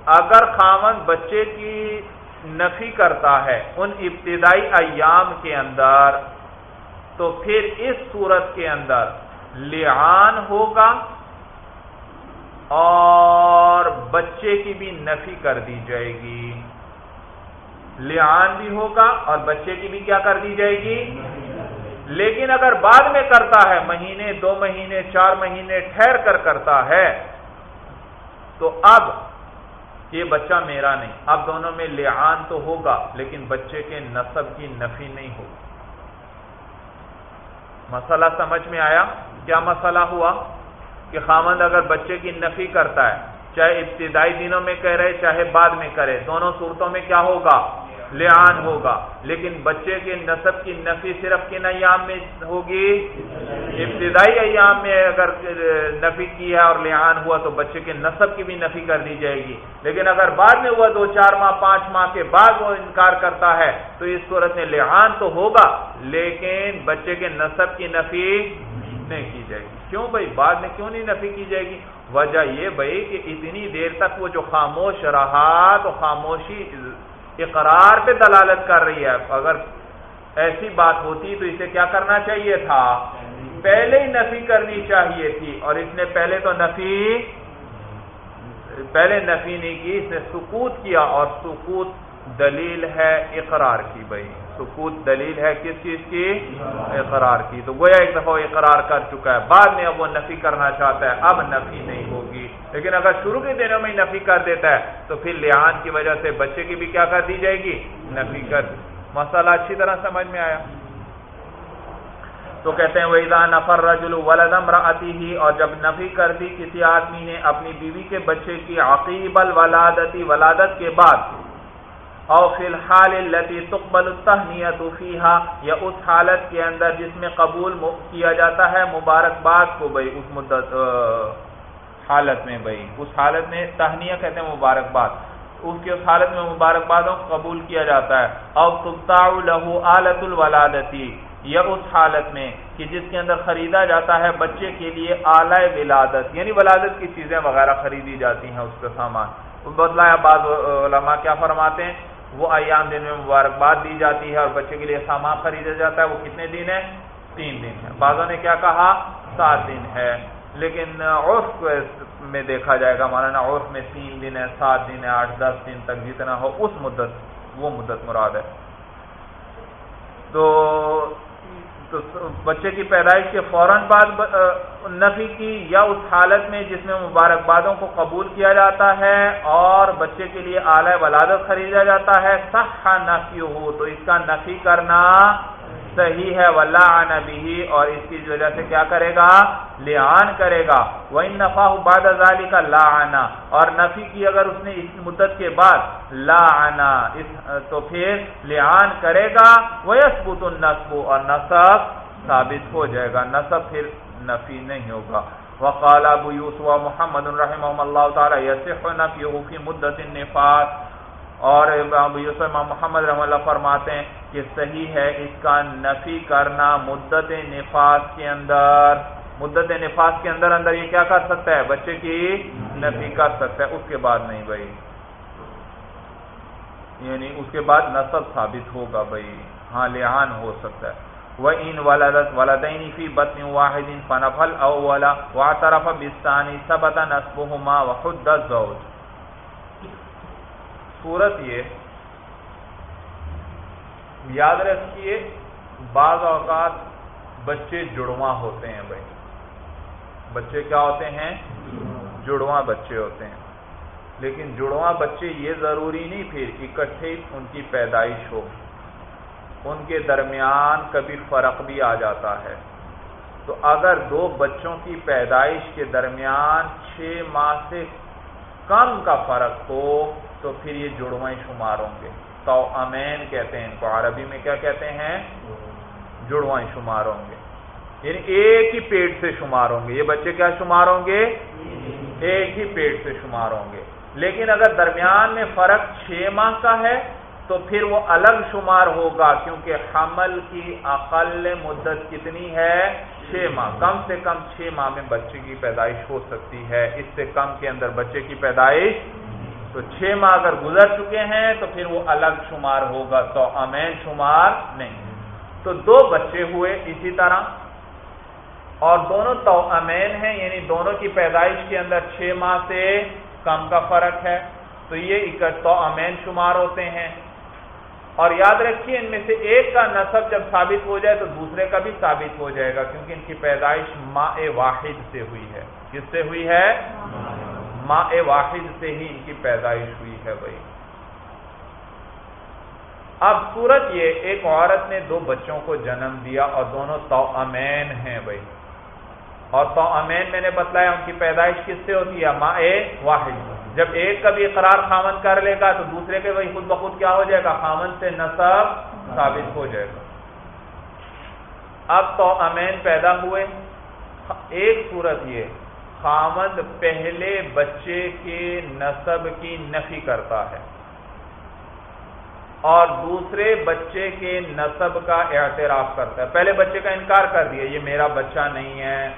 اگر خامن بچے کی نفی کرتا ہے ان ابتدائی ایام کے اندر، تو پھر اس صورت کے اندر لعان ہوگا اور بچے کی بھی نفی کر دی جائے گی۔ لعان بھی ہوگا اور بچے کی بھی کیا کر دی جائے گی؟ لیکن اگر بعد میں کرتا ہے، مہینے، دو مہینے، چار مہینے، ٹھہر کر کرتا ہے، تو اب یہ بچہ میرا نہیں۔ اب دونوں میں لعان تو ہوگا، لیکن بچے کے نصب کی نفی نہیں ہوگی۔ مسئلہ سمجھ میں آیا؟ کیا مسئلہ ہوا؟ کہ خامند اگر بچے کی نفی کرتا ہے، چاہے ابتدائی دنوں میں کہہ رہے، چاہے بعد میں کرے، دونوں صورتوں میں کیا ہوگا؟ لعان ہوگا۔ لیکن بچے کے نصب کی نفی صرف کن ایام میں ہوگی؟ ابتدائی ایام میں اگر نفی کی ہے اور لعان ہوا تو بچے کے نصب کی بھی نفی کر دی جائے گی۔ لیکن اگر بعد میں ہوا دو چار ماہ، پانچ ماہ کے بعد وہ انکار کرتا ہے، تو اس صورت میں لعان تو ہوگا، لیکن بچے کے نصب کی نفی نہیں کی جائے گی۔ کیوں بھائی؟ بعد میں کیوں نہیں نفی کی جائے گی؟ وجہ یہ بھائی کہ اتنی دیر تک وہ جو خاموش رہا تو خاموشی اقرار پہ دلالت کر رہی ہے۔ اگر ایسی بات ہوتی تو اسے کیا کرنا چاہیے تھا؟ پہلے ہی نفی کرنی چاہیے تھی۔ اور اس نے پہلے تو نفی پہلے نفی نہیں کی، اس نے سکوت کیا اور سکوت دلیل ہے اقرار کی بھائی۔ سکوت دلیل ہے کس چیز کی؟ اقرار کی۔ تو گویا ایک دفعہ اقرار کر چکا ہے۔ بعد میں اب وہ نفی کرنا چاہتا ہے۔ اب نفی نہیں ہوگی۔ لیکن اگر شروع کے دنوں میں نفی کر دیتا ہے، تو پھر لحان کی وجہ سے بچے کی بھی کیا کر دی جائے گی؟ نفی کر۔ مسئلہ اچھی طرح سمجھ میں آیا۔ تو کہتے ہیں ویزا نفر رجل ولدم راتی ہی اور جب نفی کر دی کسی آدمی نے اپنی بیوی کے بچے کی عقیب الولادتی، ولادت کے بعد او فی الحال التي تقبل التهنیت فیها یا اس حالت کے اندر جس میں قبول کیا جاتا ہے، مبارکباد کو بھائی اس مدت حالت میں بھائی اس حالت میں تہنیہ کہتے ہیں مبارکباد۔ اس کی اس حالت میں مبارکبادوں کو قبول کیا جاتا ہے۔ او تبتاع له آلت الولادتی، یا اس حالت میں کہ جس کے اندر خریدا جاتا ہے بچے کے لیے اعلی ولادت یعنی ولادت کی چیزیں وغیرہ خریدی جاتی ہیں اس کا سامان۔ بدلایا بعض علماء کیا فرماتے ہیں؟ وہ ایام دن میں مبارکباد دی جاتی ہے اور بچے کے لیے سامان خریدا جاتا ہے۔ وہ کتنے دن ہے تین دن ہے بعضوں نے کیا کہا؟ سات دن ہے لیکن عرف میں دیکھا جائے گا۔ مولانا عرف میں تین دن ہے سات دن ہے آٹھ، دس دن تک جتنا ہو، اس مدت، وہ مدت مراد ہے۔ تو تو بچے کی پیدائش کے فوراً بعد نفی کی یا اس حالت میں جس میں مبارکبادوں کو قبول کیا جاتا ہے اور بچے کے لیے اعلی ولادت خریدا جاتا ہے، صح نفی ہو تو اس کا نفی کرنا صحیح ہے ولہ نبی اور اس کی وجہ سے کیا کرے گا؟ لعان کرے گا۔ وہ ان نفا بعد ازالی کا لا آنا اور نفی کی اگر اس نے اس مدت کے بعد لا آنا تو پھر لعان کرے گا وہ یسبت النصب، اور نصب ثابت ہو جائے گا۔ نصب پھر نفی نہیں ہوگا۔ وقال ابو یوسف محمد الرحمہ اللہ تعالی یصح نفیہ فی مدت النفاس اور یوسف امام محمد رحم اللہ فرماتے ہیں کہ صحیح ہے اس کا نفی کرنا مدت نفاس کے اندر۔ مدت نفاس کے اندر اندر یہ کیا کر سکتا ہے؟ بچے کی نفی کر سکتا ہے۔ اس کے بعد نہیں بھائی۔ یعنی اس کے بعد نصب ثابت ہوگا بھائی۔ ہاں لحان ہو سکتا ہے۔ وہ ان ولادت ولادین فی بطن واحد فنفل اولا واعترف بستانی سبت نصبهما وحد الزوج۔ صورت یہ یاد رکھیے، بعض اوقات بچے جڑواں ہوتے ہیں بھائی۔ بچے کیا ہوتے ہیں؟ جڑواں بچے ہوتے ہیں۔ لیکن جڑواں بچے یہ ضروری نہیں پھر اکٹھے ان کی پیدائش ہو۔ ان کے درمیان کبھی فرق بھی آ جاتا ہے۔ تو اگر دو بچوں کی پیدائش کے درمیان چھ ماہ سے کم کا فرق ہو تو پھر یہ جڑوائیں شمار ہوں گے۔ تو امین کہتے ہیں ان کو۔ عربی میں کیا کہتے ہیں؟ جڑوائیں شمار ہوں گے۔ یعنی ایک ہی پیٹ سے شمار ہوں گے۔ یہ بچے کیا شمار ہوں گے؟ ایک ہی پیٹ سے شمار ہوں گے۔ لیکن اگر درمیان میں فرق چھ ماہ کا ہے، تو پھر وہ الگ شمار ہوگا، کیونکہ حمل کی اقل مدت کتنی ہے؟ چھ ماہ۔ کم سے کم چھ ماہ میں بچے کی پیدائش ہو سکتی ہے۔ اس سے کم کے اندر بچے کی پیدائش تو چھ ماہ اگر گزر چکے ہیں تو پھر وہ الگ شمار ہوگا، تو امین شمار نہیں۔ تو دو بچے ہوئے اسی طرح۔ اور دونوں تو امین ہیں یعنی دونوں کی پیدائش کے اندر چھ ماہ سے کم کا فرق ہے۔ تو یہ تو امین شمار ہوتے ہیں۔ اور یاد رکھیے، ان میں سے ایک کا نصب جب ثابت ہو جائے تو دوسرے کا بھی ثابت ہو جائے گا، کیونکہ ان کی پیدائش ماں واحد سے ہوئی ہے۔ کس سے ہوئی ہے؟ ماں واحد سے ہی ان کی پیدائش ہوئی ہے بھائی۔ اب صورت یہ ایک عورت نے دو بچوں کو جنم دیا اور دونوں تو امین ہیں بھائی۔ اور تو امین میں نے بتلایا ان کی پیدائش کس سے ہوتی ہے؟ ماں واحد۔ جب ایک کا بھی اقرار خامن کر لے گا تو دوسرے کے وہی خود بخود کیا ہو جائے گا؟ خامن سے نصب ثابت ہو جائے گا۔ اب تو امین پیدا ہوئے۔ ایک صورت یہ خامد پہلے بچے کے نصب کی نفی کرتا ہے اور دوسرے بچے کے نصب کا اعتراف کرتا ہے۔ پہلے بچے کا انکار کر دیا، یہ میرا بچہ نہیں ہے۔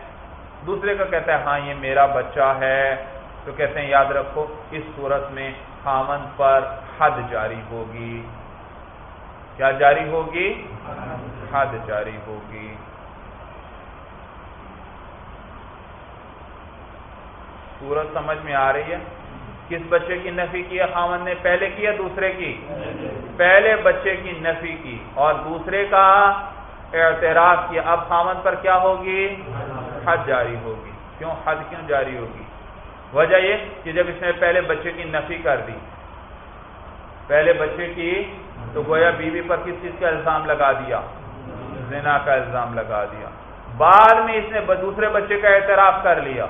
دوسرے کا کہتا ہے ہاں یہ میرا بچہ ہے۔ تو کہتے ہیں، یاد رکھو، اس صورت میں خامن پر حد جاری ہوگی۔ کیا جاری ہوگی؟ حد جاری ہوگی۔ صورت سمجھ میں آ رہی ہے۔ کس بچے کی نفی کی ہے؟ خامن نے پہلے کی دوسرے کی؟ پہلے بچے کی نفی کی۔ اور دوسرے کا اعتراض کیا۔ اب خامن پر کیا ہوگی؟ حد جاری ہوگی۔ کیوں؟ حد کیوں جاری ہوگی؟ وجہ یہ کہ جب اس نے پہلے بچے کی نفی کر دی، پہلے بچے کی، تو گویا بیوی پر کس چیز کا الزام لگا دیا؟ زنا کا الزام لگا دیا۔ بعد میں اس نے دوسرے بچے کا اعتراف کر لیا۔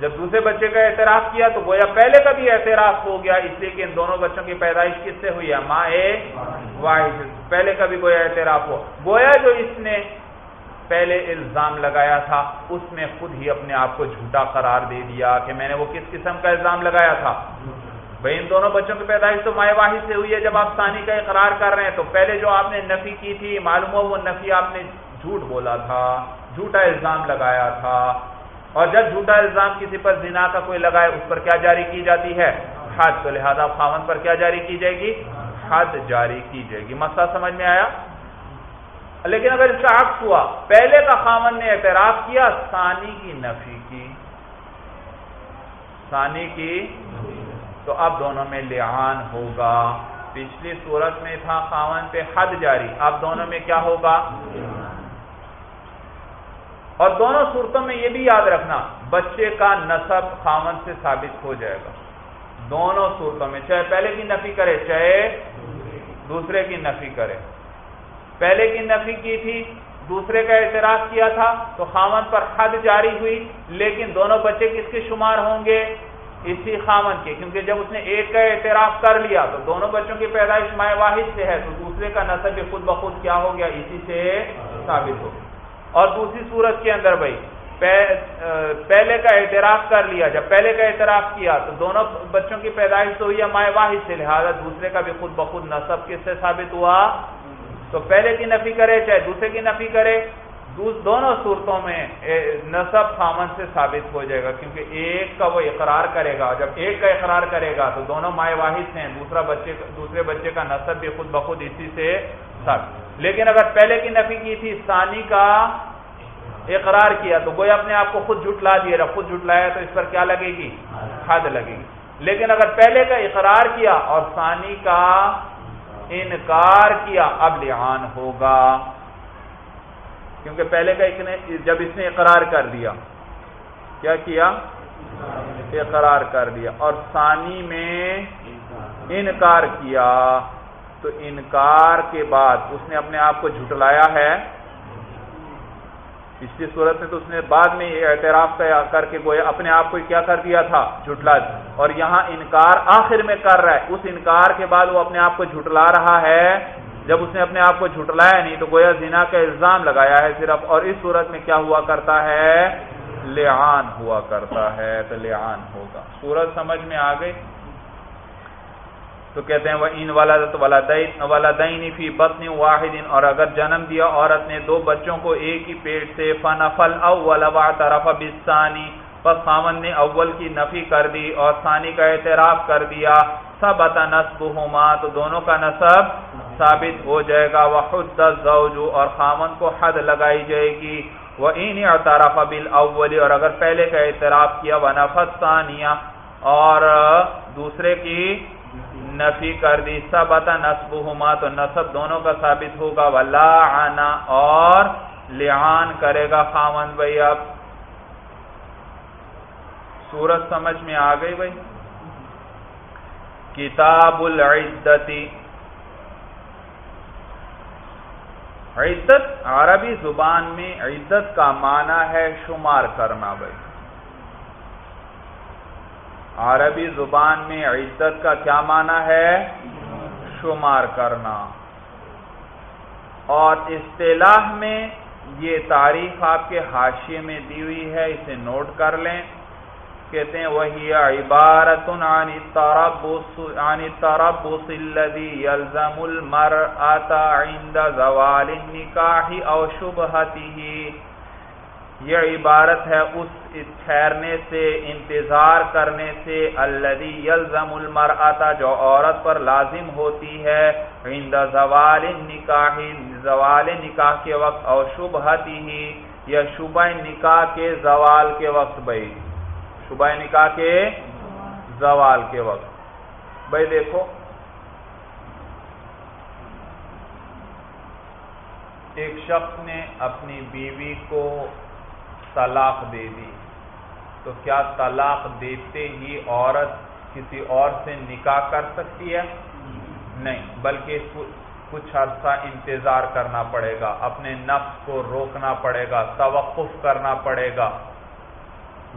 جب دوسرے بچے کا اعتراف کیا تو گویا پہلے کا بھی اعتراف ہو گیا، اس لیے کہ ان دونوں بچوں کی پیدائش کس سے ہوئی؟ ہے ماں واحد، پہلے کا بھی گویا اعتراف ہو۔ گویا جو اس نے پہلے الزام لگایا تھا، اس نے خود ہی اپنے آپ کو جھوٹا قرار دے دیا کہ میں نے وہ کس قسم کا الزام لگایا تھا۔ بھائی، ان دونوں بچوں کی پیدائش تو مائع واحد سے ہوئی ہے۔ جب آپ ثانی کا اقرار کر رہے ہیں تو پہلے جو آپ نے نفی کی تھی، معلوم ہو وہ نفی آپ نے جھوٹ بولا تھا، جھوٹا الزام لگایا تھا۔ اور جب جھوٹا الزام کسی پر زنا کا کوئی لگائے، اس پر کیا جاری کی جاتی ہے؟ حد، تو لہذا خاون پر کیا جاری کی جائے گی؟ حد جاری کی جائے گی۔ مسئلہ سمجھ میں آیا؟ لیکن اگر اس کا عکس ہوا، پہلے کا خامن نے اعتراف کیا، ثانی کی نفی کی۔ ثانی کی تو اب دونوں میں لعان ہوگا۔ پچھلی صورت میں تھا خامن پہ حد جاری، اب دونوں میں کیا ہوگا؟ اور دونوں صورتوں میں یہ بھی یاد رکھنا، بچے کا نصب خامن سے ثابت ہو جائے گا۔ دونوں صورتوں میں، چاہے پہلے کی نفی کرے، چاہے دوسرے کی نفی کرے۔ پہلے کی نفی کی تھی، دوسرے کا اعتراف کیا تھا، تو خامن پر حد جاری ہوئی، لیکن دونوں بچے کس کے شمار ہوں گے؟ اسی خامن کے، کیونکہ جب اس نے ایک کا اعتراف کر لیا، تو دونوں بچوں کی پیدائش مائع واحد سے ہے، تو دوسرے کا نصب خود بخود کیا ہو گیا؟ اسی سے ثابت ہو گیا۔ اور دوسری صورت کے اندر بھائی پہلے کا اعتراف کر لیا۔ جب پہلے کا اعتراف کیا تو دونوں بچوں کی پیدائش تو ہوئی ہے مائع واحد سے، لہذا دوسرے کا بھی خود بخود نصب کس سے ثابت ہوا؟ تو پہلے کی نفی کرے، چاہے دوسرے کی نفی کرے دونوں صورتوں میں نصب خامن سے ثابت ہو جائے گا، کیونکہ ایک کا وہ اقرار کرے گا۔ جب ایک کا اقرار کرے گا تو دونوں مائع واحد ہیں، دوسرا بچے، دوسرے بچے کا نصب بھی خود بخود اسی سے ثابت لیکن اگر پہلے کی نفی کی تھی، ثانی کا اقرار کیا تو وہ اپنے آپ کو خود جھٹلا دیا خود جھٹلایا تو اس پر کیا لگے گی؟ حد لگے گی۔ لیکن اگر پہلے کا اقرار کیا اور ثانی کا انکار کیا، اب لحان ہوگا۔ کیونکہ پہلے کا جب اس نے اقرار کر دیا، کیا کیا؟ اقرار کر دیا اور ثانی میں انکار کیا۔ تو انکار کے بعد اس نے اپنے آپ کو جھٹلایا ہے۔ پچھلی صورت میں تو اس نے بعد میں اعتراف کر کے گویا اپنے آپ کو کیا کر دیا تھا، جھٹلا۔ اور یہاں انکار آخر میں کر رہا ہے۔ اس انکار کے بعد وہ اپنے آپ کو جھٹلا رہا ہے۔ جب اس نے اپنے آپ کو جھٹلایا نہیں تو گویا زنا کا الزام لگایا ہے صرف۔ اور اس صورت میں کیا ہوا کرتا ہے؟ لعان ہوا کرتا ہے تو لعان ہوگا۔ صورت سمجھ میں آ گئی۔ تو کہتے ہیں وہ ان والدین فی بطن واحد اور اگر جنم دیا عورت نے دو بچوں کو ایک ہی پیٹ سے فنفل اول طرف بستانی پس خامن نے اول کی نفی کر دی اور ثانی کا اعتراف کر دیا۔ سب نصب تو دونوں کا نصب ثابت ہو جائے گا۔ وہ خود اور خامن کو حد لگائی جائے گی۔ وہ ان اعتراف بل اور اگر پہلے کا اعتراف کیا وہ ثانیہ اور دوسرے کی نفی کر دی سب نصب ہما تو نصب دونوں کا ثابت ہوگا۔ ولا آنا اور لعان کرے گا خامن بھائی اب۔ سورج سمجھ میں آ گئی بھائی۔ کتاب العدتی عدت عربی زبان میں عدت کا معنی ہے شمار کرنا بھائی۔ عربی زبان میں عدت کا کیا معنی ہے؟ شمار کرنا۔ اور اصطلاح میں یہ تاریخ آپ کے حاشیے میں دی ہوئی ہے، اسے نوٹ کر لیں۔ کہتے ہیں، وہی عبارت عن التربص عن التربص الذي يلزم المرأة عند زوال النكاح او شبهته یہ عبارت ہے اس ٹھہرنے سے، انتظار کرنے سے الذي يلزم المرأة جو عورت پر لازم ہوتی ہے، عند زوال النکاح، زوال نکاح کے وقت اور شبہتی یا شبہ نکاح کے زوال کے وقت بھائی شبہ نکاح کے زوال کے وقت۔ بھائی دیکھو۔ ایک شخص نے اپنی بیوی کو طلاق دے دی۔ تو کیا طلاق دیتے ہی عورت کسی اور سے نکاح کر سکتی ہے؟ نہیں، بلکہ کچھ عرصہ انتظار کرنا پڑے گا، اپنے نفس کو روکنا پڑے گا، توقف کرنا پڑے گا۔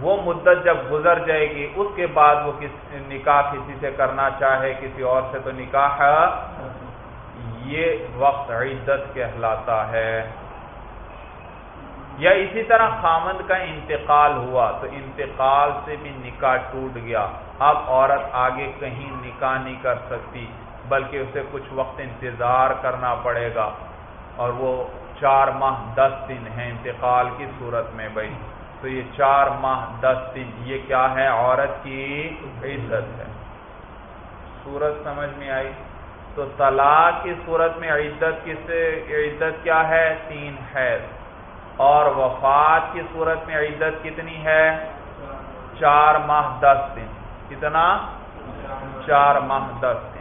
وہ مدت جب گزر جائے گی، اس کے بعد وہ کس نکاح کسی سے کرنا چاہے، کسی اور سے تو نکاح یہ وقت عدت کہلاتا ہے۔ یا اسی طرح خامند کا انتقال ہوا تو انتقال سے بھی نکاح ٹوٹ گیا۔ اب عورت آگے کہیں نکاح نہیں کر سکتی، بلکہ اسے کچھ وقت انتظار کرنا پڑے گا۔ اور وہ چار ماہ دس دن ہیں انتقال کی صورت میں بھائی۔ تو یہ چار ماہ دس دن، یہ کیا ہے؟ عورت کی عزت ہے۔ صورت سمجھ میں آئی؟ تو طلاق کی صورت میں عزت کس عزت کیا ہے؟ تین حیض اور وفات کی صورت میں عدت کتنی ہے؟ چار ماہ، دس دن۔ کتنا؟ چار ماہ، دس دن۔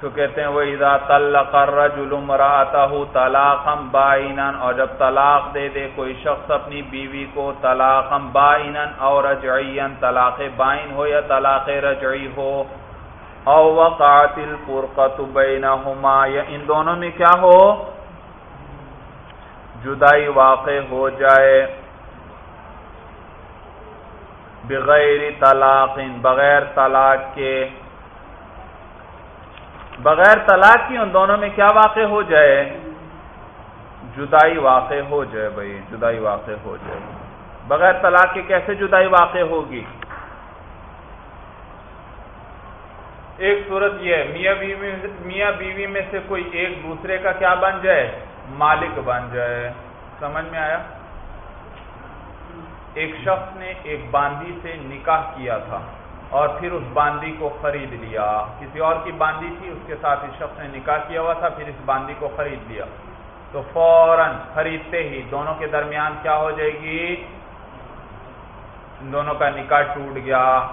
تو کہتے ہیں، وہ ادا تلق الرجل امراته طلاقا بانا اور جب طلاق دے دے، کوئی شخص اپنی بیوی کو طلاقا بانا اور رجعیا، طلاق بائن ہو یا طلاق رجعی ہو او وقعت الفرقت بینہما یا ان دونوں میں کیا ہو؟ جدائی واقع ہو جائے۔ بغیر طلاق بغیر طلاق کے۔ بغیر طلاق کی ان دونوں میں کیا واقع ہو جائے؟ جدائی واقع ہو جائے بھائی، جدائی واقع ہو جائے۔ بغیر طلاق کے کیسے جدائی واقع ہوگی؟ ایک صورت یہ ہے، میاں بیوی میاں بیوی میں سے کوئی ایک دوسرے کا کیا بن جائے؟ مالک بن جائے۔ سمجھ میں آیا؟ ایک شخص نے ایک باندی سے نکاح کیا تھا اور پھر اس باندی کو خرید لیا۔ کسی اور کی باندی تھی، اس کے ساتھ اس شخص نے نکاح کیا ہوا تھا، پھر اس باندی کو خرید لیا۔ تو فوراً خریدتے ہی دونوں کے درمیان کیا ہو جائے گی؟ دونوں کا نکاح ٹوٹ گیا۔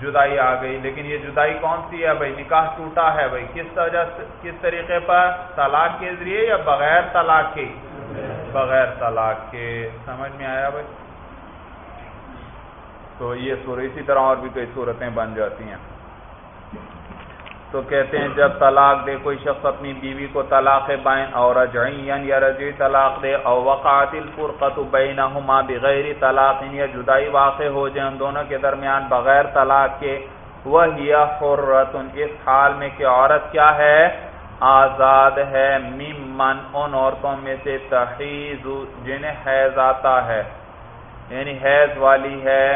جدائی آ گئی، لیکن یہ جدائی کون سی ہے؟ بھائی، نکاح ٹوٹا ہے، بھائی، کس وجہ سے، کس طریقے پر؟ طلاق کے ذریعے یا بغیر طلاق کے؟ بغیر طلاق کے۔ سمجھ میں آیا بھائی؟ تو یہ اسی طرح اور بھی کئی صورتیں بن جاتی ہیں۔ تو کہتے ہیں، جب طلاق دے، کوئی شخص اپنی بیوی کو طلاق بائن اور یا رجی طلاق دے، او وقعت الفرقت بینہما بغیر طلاق یعنی یا جدائی واقع ہو جائے ان دونوں کے درمیان بغیر طلاق کے، وہی حرت اس حال میں کہ عورت کیا ہے؟ آزاد ہے۔ ممن، ان عورتوں میں سے تحیز جنہیں حیض آتا ہے یعنی حیض والی ہے۔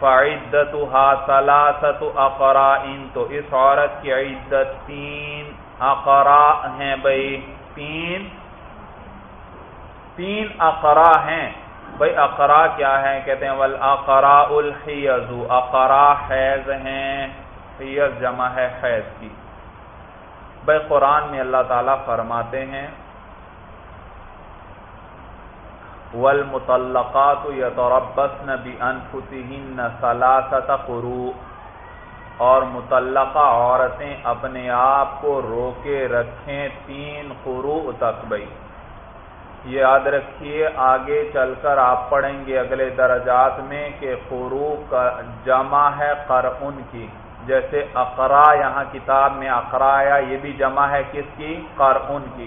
فعدتها ثلاثت اقرائن تو اس عورت کی عدت تین اقرا ہیں بھائی تین تین اقرا ہیں. بھائی اقرا کیا ہے کہتے ہیں والاقرا الحیض. اقرا حیض ہیں. حیض جمع ہے حیض کی. بھائی قرآن میں اللہ تعالیٰ فرماتے ہیں والمطلقات يتربصن بانفسهن ثلاثه قروء۔ اور متعلقہ عورتیں اپنے آپ کو روکے رکھیں تین قروء تک بھائی۔ یہ یاد رکھیے، آگے چل کر آپ پڑھیں گے اگلے درجات میں کہ قروء کا جمع ہے قرعن کی۔ جیسے اقرا، یہاں کتاب میں اقرا یہ بھی جمع ہے کس کی؟ قرعن کی۔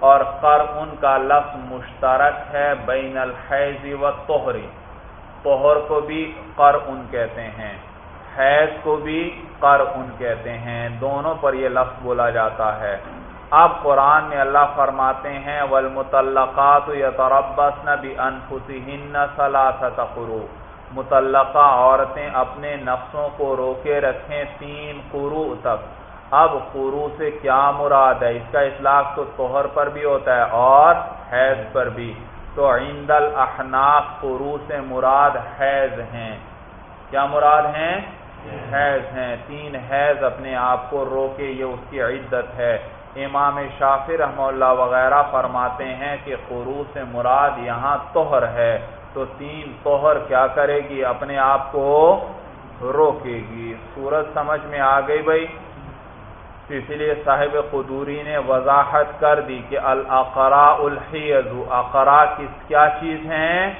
اور قر ان کا لفظ مشترک ہے بین الحیض و توہری توہر کو بھی قر کہتے ہیں، حیض کو بھی قر کہتے ہیں۔ دونوں پر یہ لفظ بولا جاتا ہے۔ اب قرآن میں اللہ فرماتے ہیں، والمطلقات یتربصن بانفسهن ثلاثه قروء۔ متعلقہ عورتیں اپنے نفسوں کو روکے رکھیں تین قروء تک۔ اب قرو سے کیا مراد ہے؟ اس کا اطلاق تو توہر پر بھی ہوتا ہے اور حیض پر بھی۔ تو عند الاحناف قرو سے مراد حیض ہیں۔ کیا مراد ہیں؟ حیض ہیں۔ تین حیض اپنے آپ کو روکے، یہ اس کی عدت ہے۔ امام شافی رحمہ اللہ وغیرہ فرماتے ہیں کہ قرو سے مراد یہاں توہر ہے۔ تو تین توہر کیا کرے گی؟ اپنے آپ کو روکے گی۔ سورج سمجھ میں آ گئی بھائی؟ اسی لیے صاحب قدوری نے وضاحت کر دی کہ القرا الحیض اقرا کس کیا چیز ہیں؟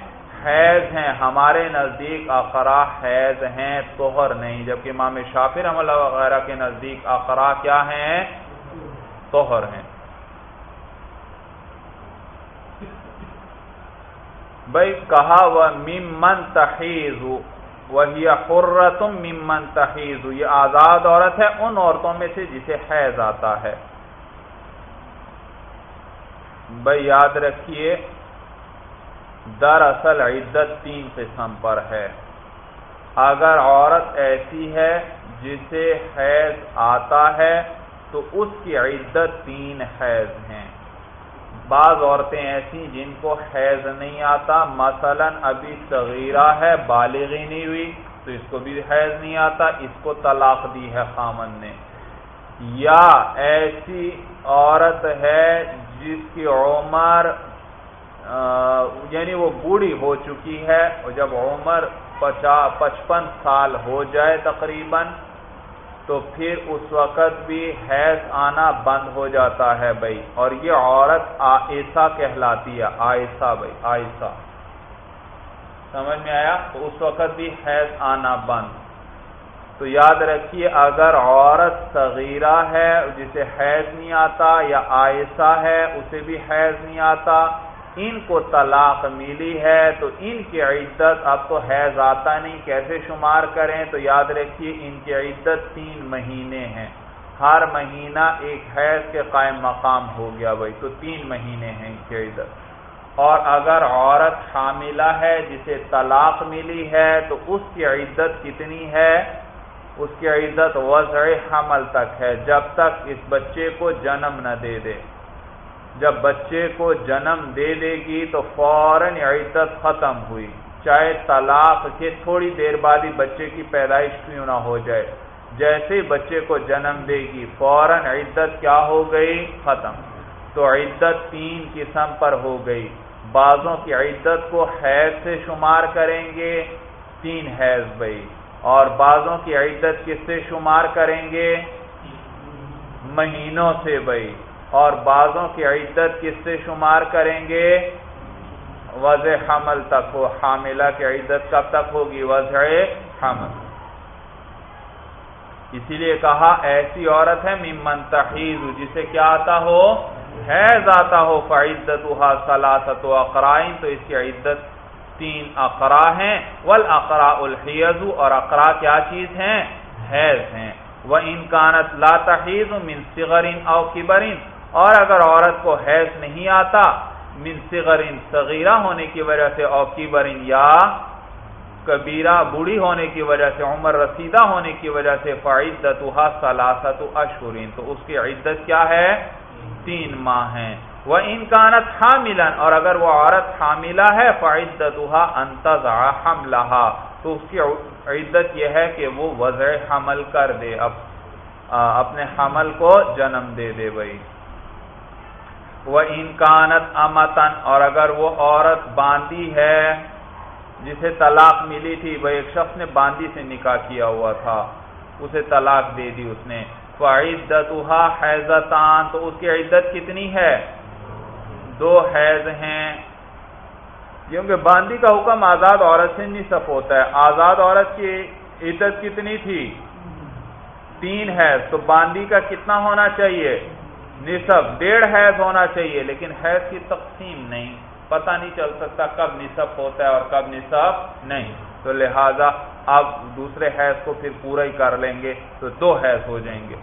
حیض ہیں۔ ہمارے نزدیک اقرا حیض ہیں توہر نہیں، جبکہ امام شافر عملہ وغیرہ کے نزدیک اقرا کیا ہیں؟ توہر ہیں۔ بھائی، کہا وہ ممن تحیز وہی خرتم ممن تحیز یہ آزاد عورت ہے ان عورتوں میں سے جسے حیض آتا ہے۔ بھائی یاد رکھیے، دراصل عدت تین قسم پر ہے۔ اگر عورت ایسی ہے جسے حیض آتا ہے، تو اس کی عدت تین حیض ہیں۔ بعض عورتیں ایسی جن کو حیض نہیں آتا۔ مثلا ابھی صغیرہ ہے بالغی نہیں ہوئی، تو اس کو بھی حیض نہیں آتا، اس کو طلاق دی ہے خامن نے۔ یا ایسی عورت ہے جس کی عمر یعنی وہ بوڑھی ہو چکی ہے اور جب عمر پچپن سال ہو جائے تقریباً تو پھر اس وقت بھی حیض آنا بند ہو جاتا ہے بھائی۔ اور یہ عورت آئسا کہلاتی ہے آئسا بھائی آئسا سمجھ میں آیا؟ تو اس وقت بھی حیض آنا بند۔ تو یاد رکھیے، اگر عورت صغیرہ ہے، جسے حیض نہیں آتا، یا آئسا ہے، اسے بھی حیض نہیں آتا ان کو طلاق ملی ہے تو ان کی عدت اب تو حیض آتا نہیں کیسے شمار کریں؟ تو یاد رکھیے، ان کی عدت تین مہینے ہیں۔ ہر مہینہ ایک حیض کے قائم مقام ہو گیا بھائی، تو تین مہینے ہیں ان کی عدت۔ اور اگر عورت حاملہ ہے، جسے طلاق ملی ہے، تو اس کی عدت کتنی ہے؟ اس کی عدت وضع حمل تک ہے، جب تک اس بچے کو جنم نہ دے دے۔ جب بچے کو جنم دے دے گی تو فوراً عدت ختم ہوئی۔ چاہے طلاق کے تھوڑی دیر بعد ہی بچے کی پیدائش کیوں نہ ہو جائے۔ جیسے ہی بچے کو جنم دے گی، فوراً عدت کیا ہو گئی؟ ختم۔ تو عدت تین قسم پر ہو گئی۔ بعضوں کی عدت کو حیض سے شمار کریں گے، تین حیض بھائی اور بعضوں کی عدت کس سے شمار کریں گے؟ مہینوں سے بھائی اور بعضوں کی عدت کس سے شمار کریں گے؟ وضع حمل تک ہو۔ حاملہ کی عدت کب تک ہوگی؟ وضع حمل۔ اسی لیے کہا، ایسی عورت ہے، ممن تحیز جسے کیا آتا ہو؟ حیض آتا ہو۔ فعدت سلاست و اقرائن، تو اس کی عدت تین اقرا ہیں۔ ول اقرا الحیض، اور اقرا کیا چیز ہیں؟ حیض ہیں۔ وہ انکانت لا تحیز من صغر او کبرین اور اگر عورت کو حیض نہیں آتا، من صغر صغیرہ ہونے کی وجہ سے او کبرین یا کبیرہ، بوڑھی ہونے کی وجہ سے، عمر رسیدہ ہونے کی وجہ سے، فعدتها ثلاثه اشهر، تو اس کی عدت کیا ہے؟ تین ماہ ہیں وہ انکانت حاملا، اور اگر وہ عورت حاملہ ہے، فعدتها انتزع حملها، تو اس کی عدت یہ ہے کہ وہ وضع حمل کر دے اب اپنے حمل کو جنم دے دے بھائی۔ وہ انکانت امتن اور اگر وہ عورت باندھی ہے، جسے طلاق ملی تھی، وہ ایک شخص نے باندھی سے نکاح کیا ہوا تھا، اسے طلاق دے دی اس نے۔ فعدتها حیضتان تو اس کی عدت کتنی ہے؟ دو حیض ہیں۔ کیونکہ باندی کا حکم آزاد عورت سے نصف ہوتا ہے۔ آزاد عورت کی عدت کتنی تھی؟ تین حیض۔ تو باندی کا کتنا ہونا چاہیے؟ نصف، ڈیڑھ حیض ہونا چاہیے، لیکن حیض کی تقسیم نہیں۔ پتہ نہیں چل سکتا کب نصف ہوتا ہے اور کب نصف نہیں۔ تو لہذا آپ دوسرے حیض کو پھر پورا ہی کر لیں گے، تو دو حیض ہو جائیں گے۔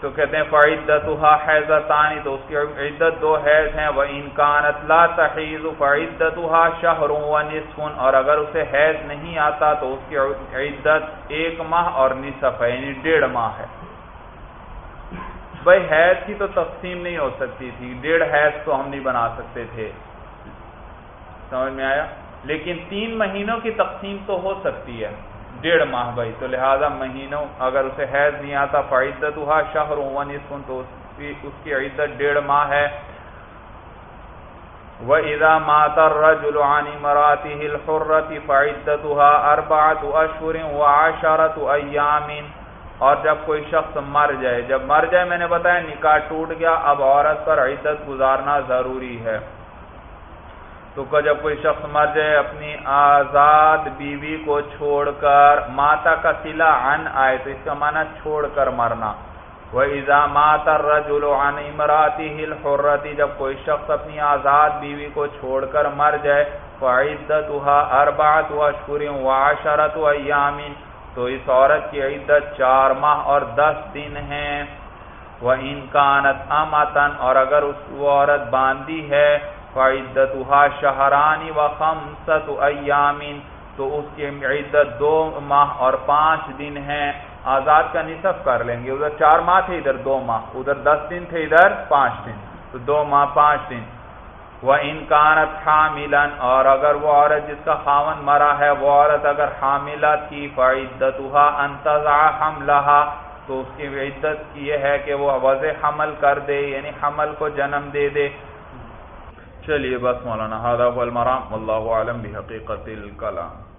تو کہتے ہیں، فعدتها حیضتانی تو اس کی عدت دو حیض ہیں۔ وہ انکانت لا تحیز فعدتها شہر و نصف اور اگر اسے حیض نہیں آتا، تو اس کی عدت ایک ماہ اور نصف ہے یعنی ڈیڑھ ماہ ہے۔ بھائی حیض کی تو تقسیم نہیں ہو سکتی تھی۔ ڈیڑھ حیض تو ہم نہیں بنا سکتے تھے۔ سمجھ میں آیا؟ لیکن تین مہینوں کی تقسیم تو ہو سکتی ہے۔ ڈیڑھ ماہ بھائی، تو لہذا مہینوں، اگر اسے حیض نہیں آتا فعدت ہوا شہر ونسن تو اس کی عدت ڈیڑھ ماہ ہے۔ وہ ادا ماتر رجولانی مراتی ہل حرتی فعدت ہوا اربات اشور و عشرت ایامین اور جب کوئی شخص مر جائے، جب مر جائے میں نے بتایا نکاح ٹوٹ گیا، اب عورت پر عدت گزارنا ضروری ہے۔ تو جب کوئی شخص مر جائے، اپنی آزاد بیوی کو چھوڑ کر، ماتا کا سلا ان آئے، تو اس کا معنی چھوڑ کر مرنا۔ وہ ایزا ماتا رجول عن امراتی ہل حرتی جب کوئی شخص اپنی آزاد بیوی کو چھوڑ کر مر جائے فعدت اربعت و اشکر و عشرت و ایامین تو اس عورت کی عدت چار ماہ اور دس دن ہیں وہ انکانت امتن اور اگر اس وہ عورت باندھی ہے، فعدتها شہرانی و خمسط ایامین تو اس کی عدت دو ماہ اور پانچ دن ہیں آزاد کا نصف کر لیں گے۔ ادھر چار ماہ تھے، ادھر دو ماہ، ادھر دس دن تھے، ادھر پانچ دن۔ تو دو ماہ، پانچ دن۔ وہ انکانت حاملن اور اگر وہ عورت جس کا خاون مرا ہے، وہ عورت اگر حاملہ تھی فعدتها انتظع حملها، تو اس کی عدت یہ ہے کہ وہ وضع حمل کر دے یعنی حمل کو جنم دے دے۔ چلیے بس مولانا المرام اللہ عالم بحقیقت الکلام۔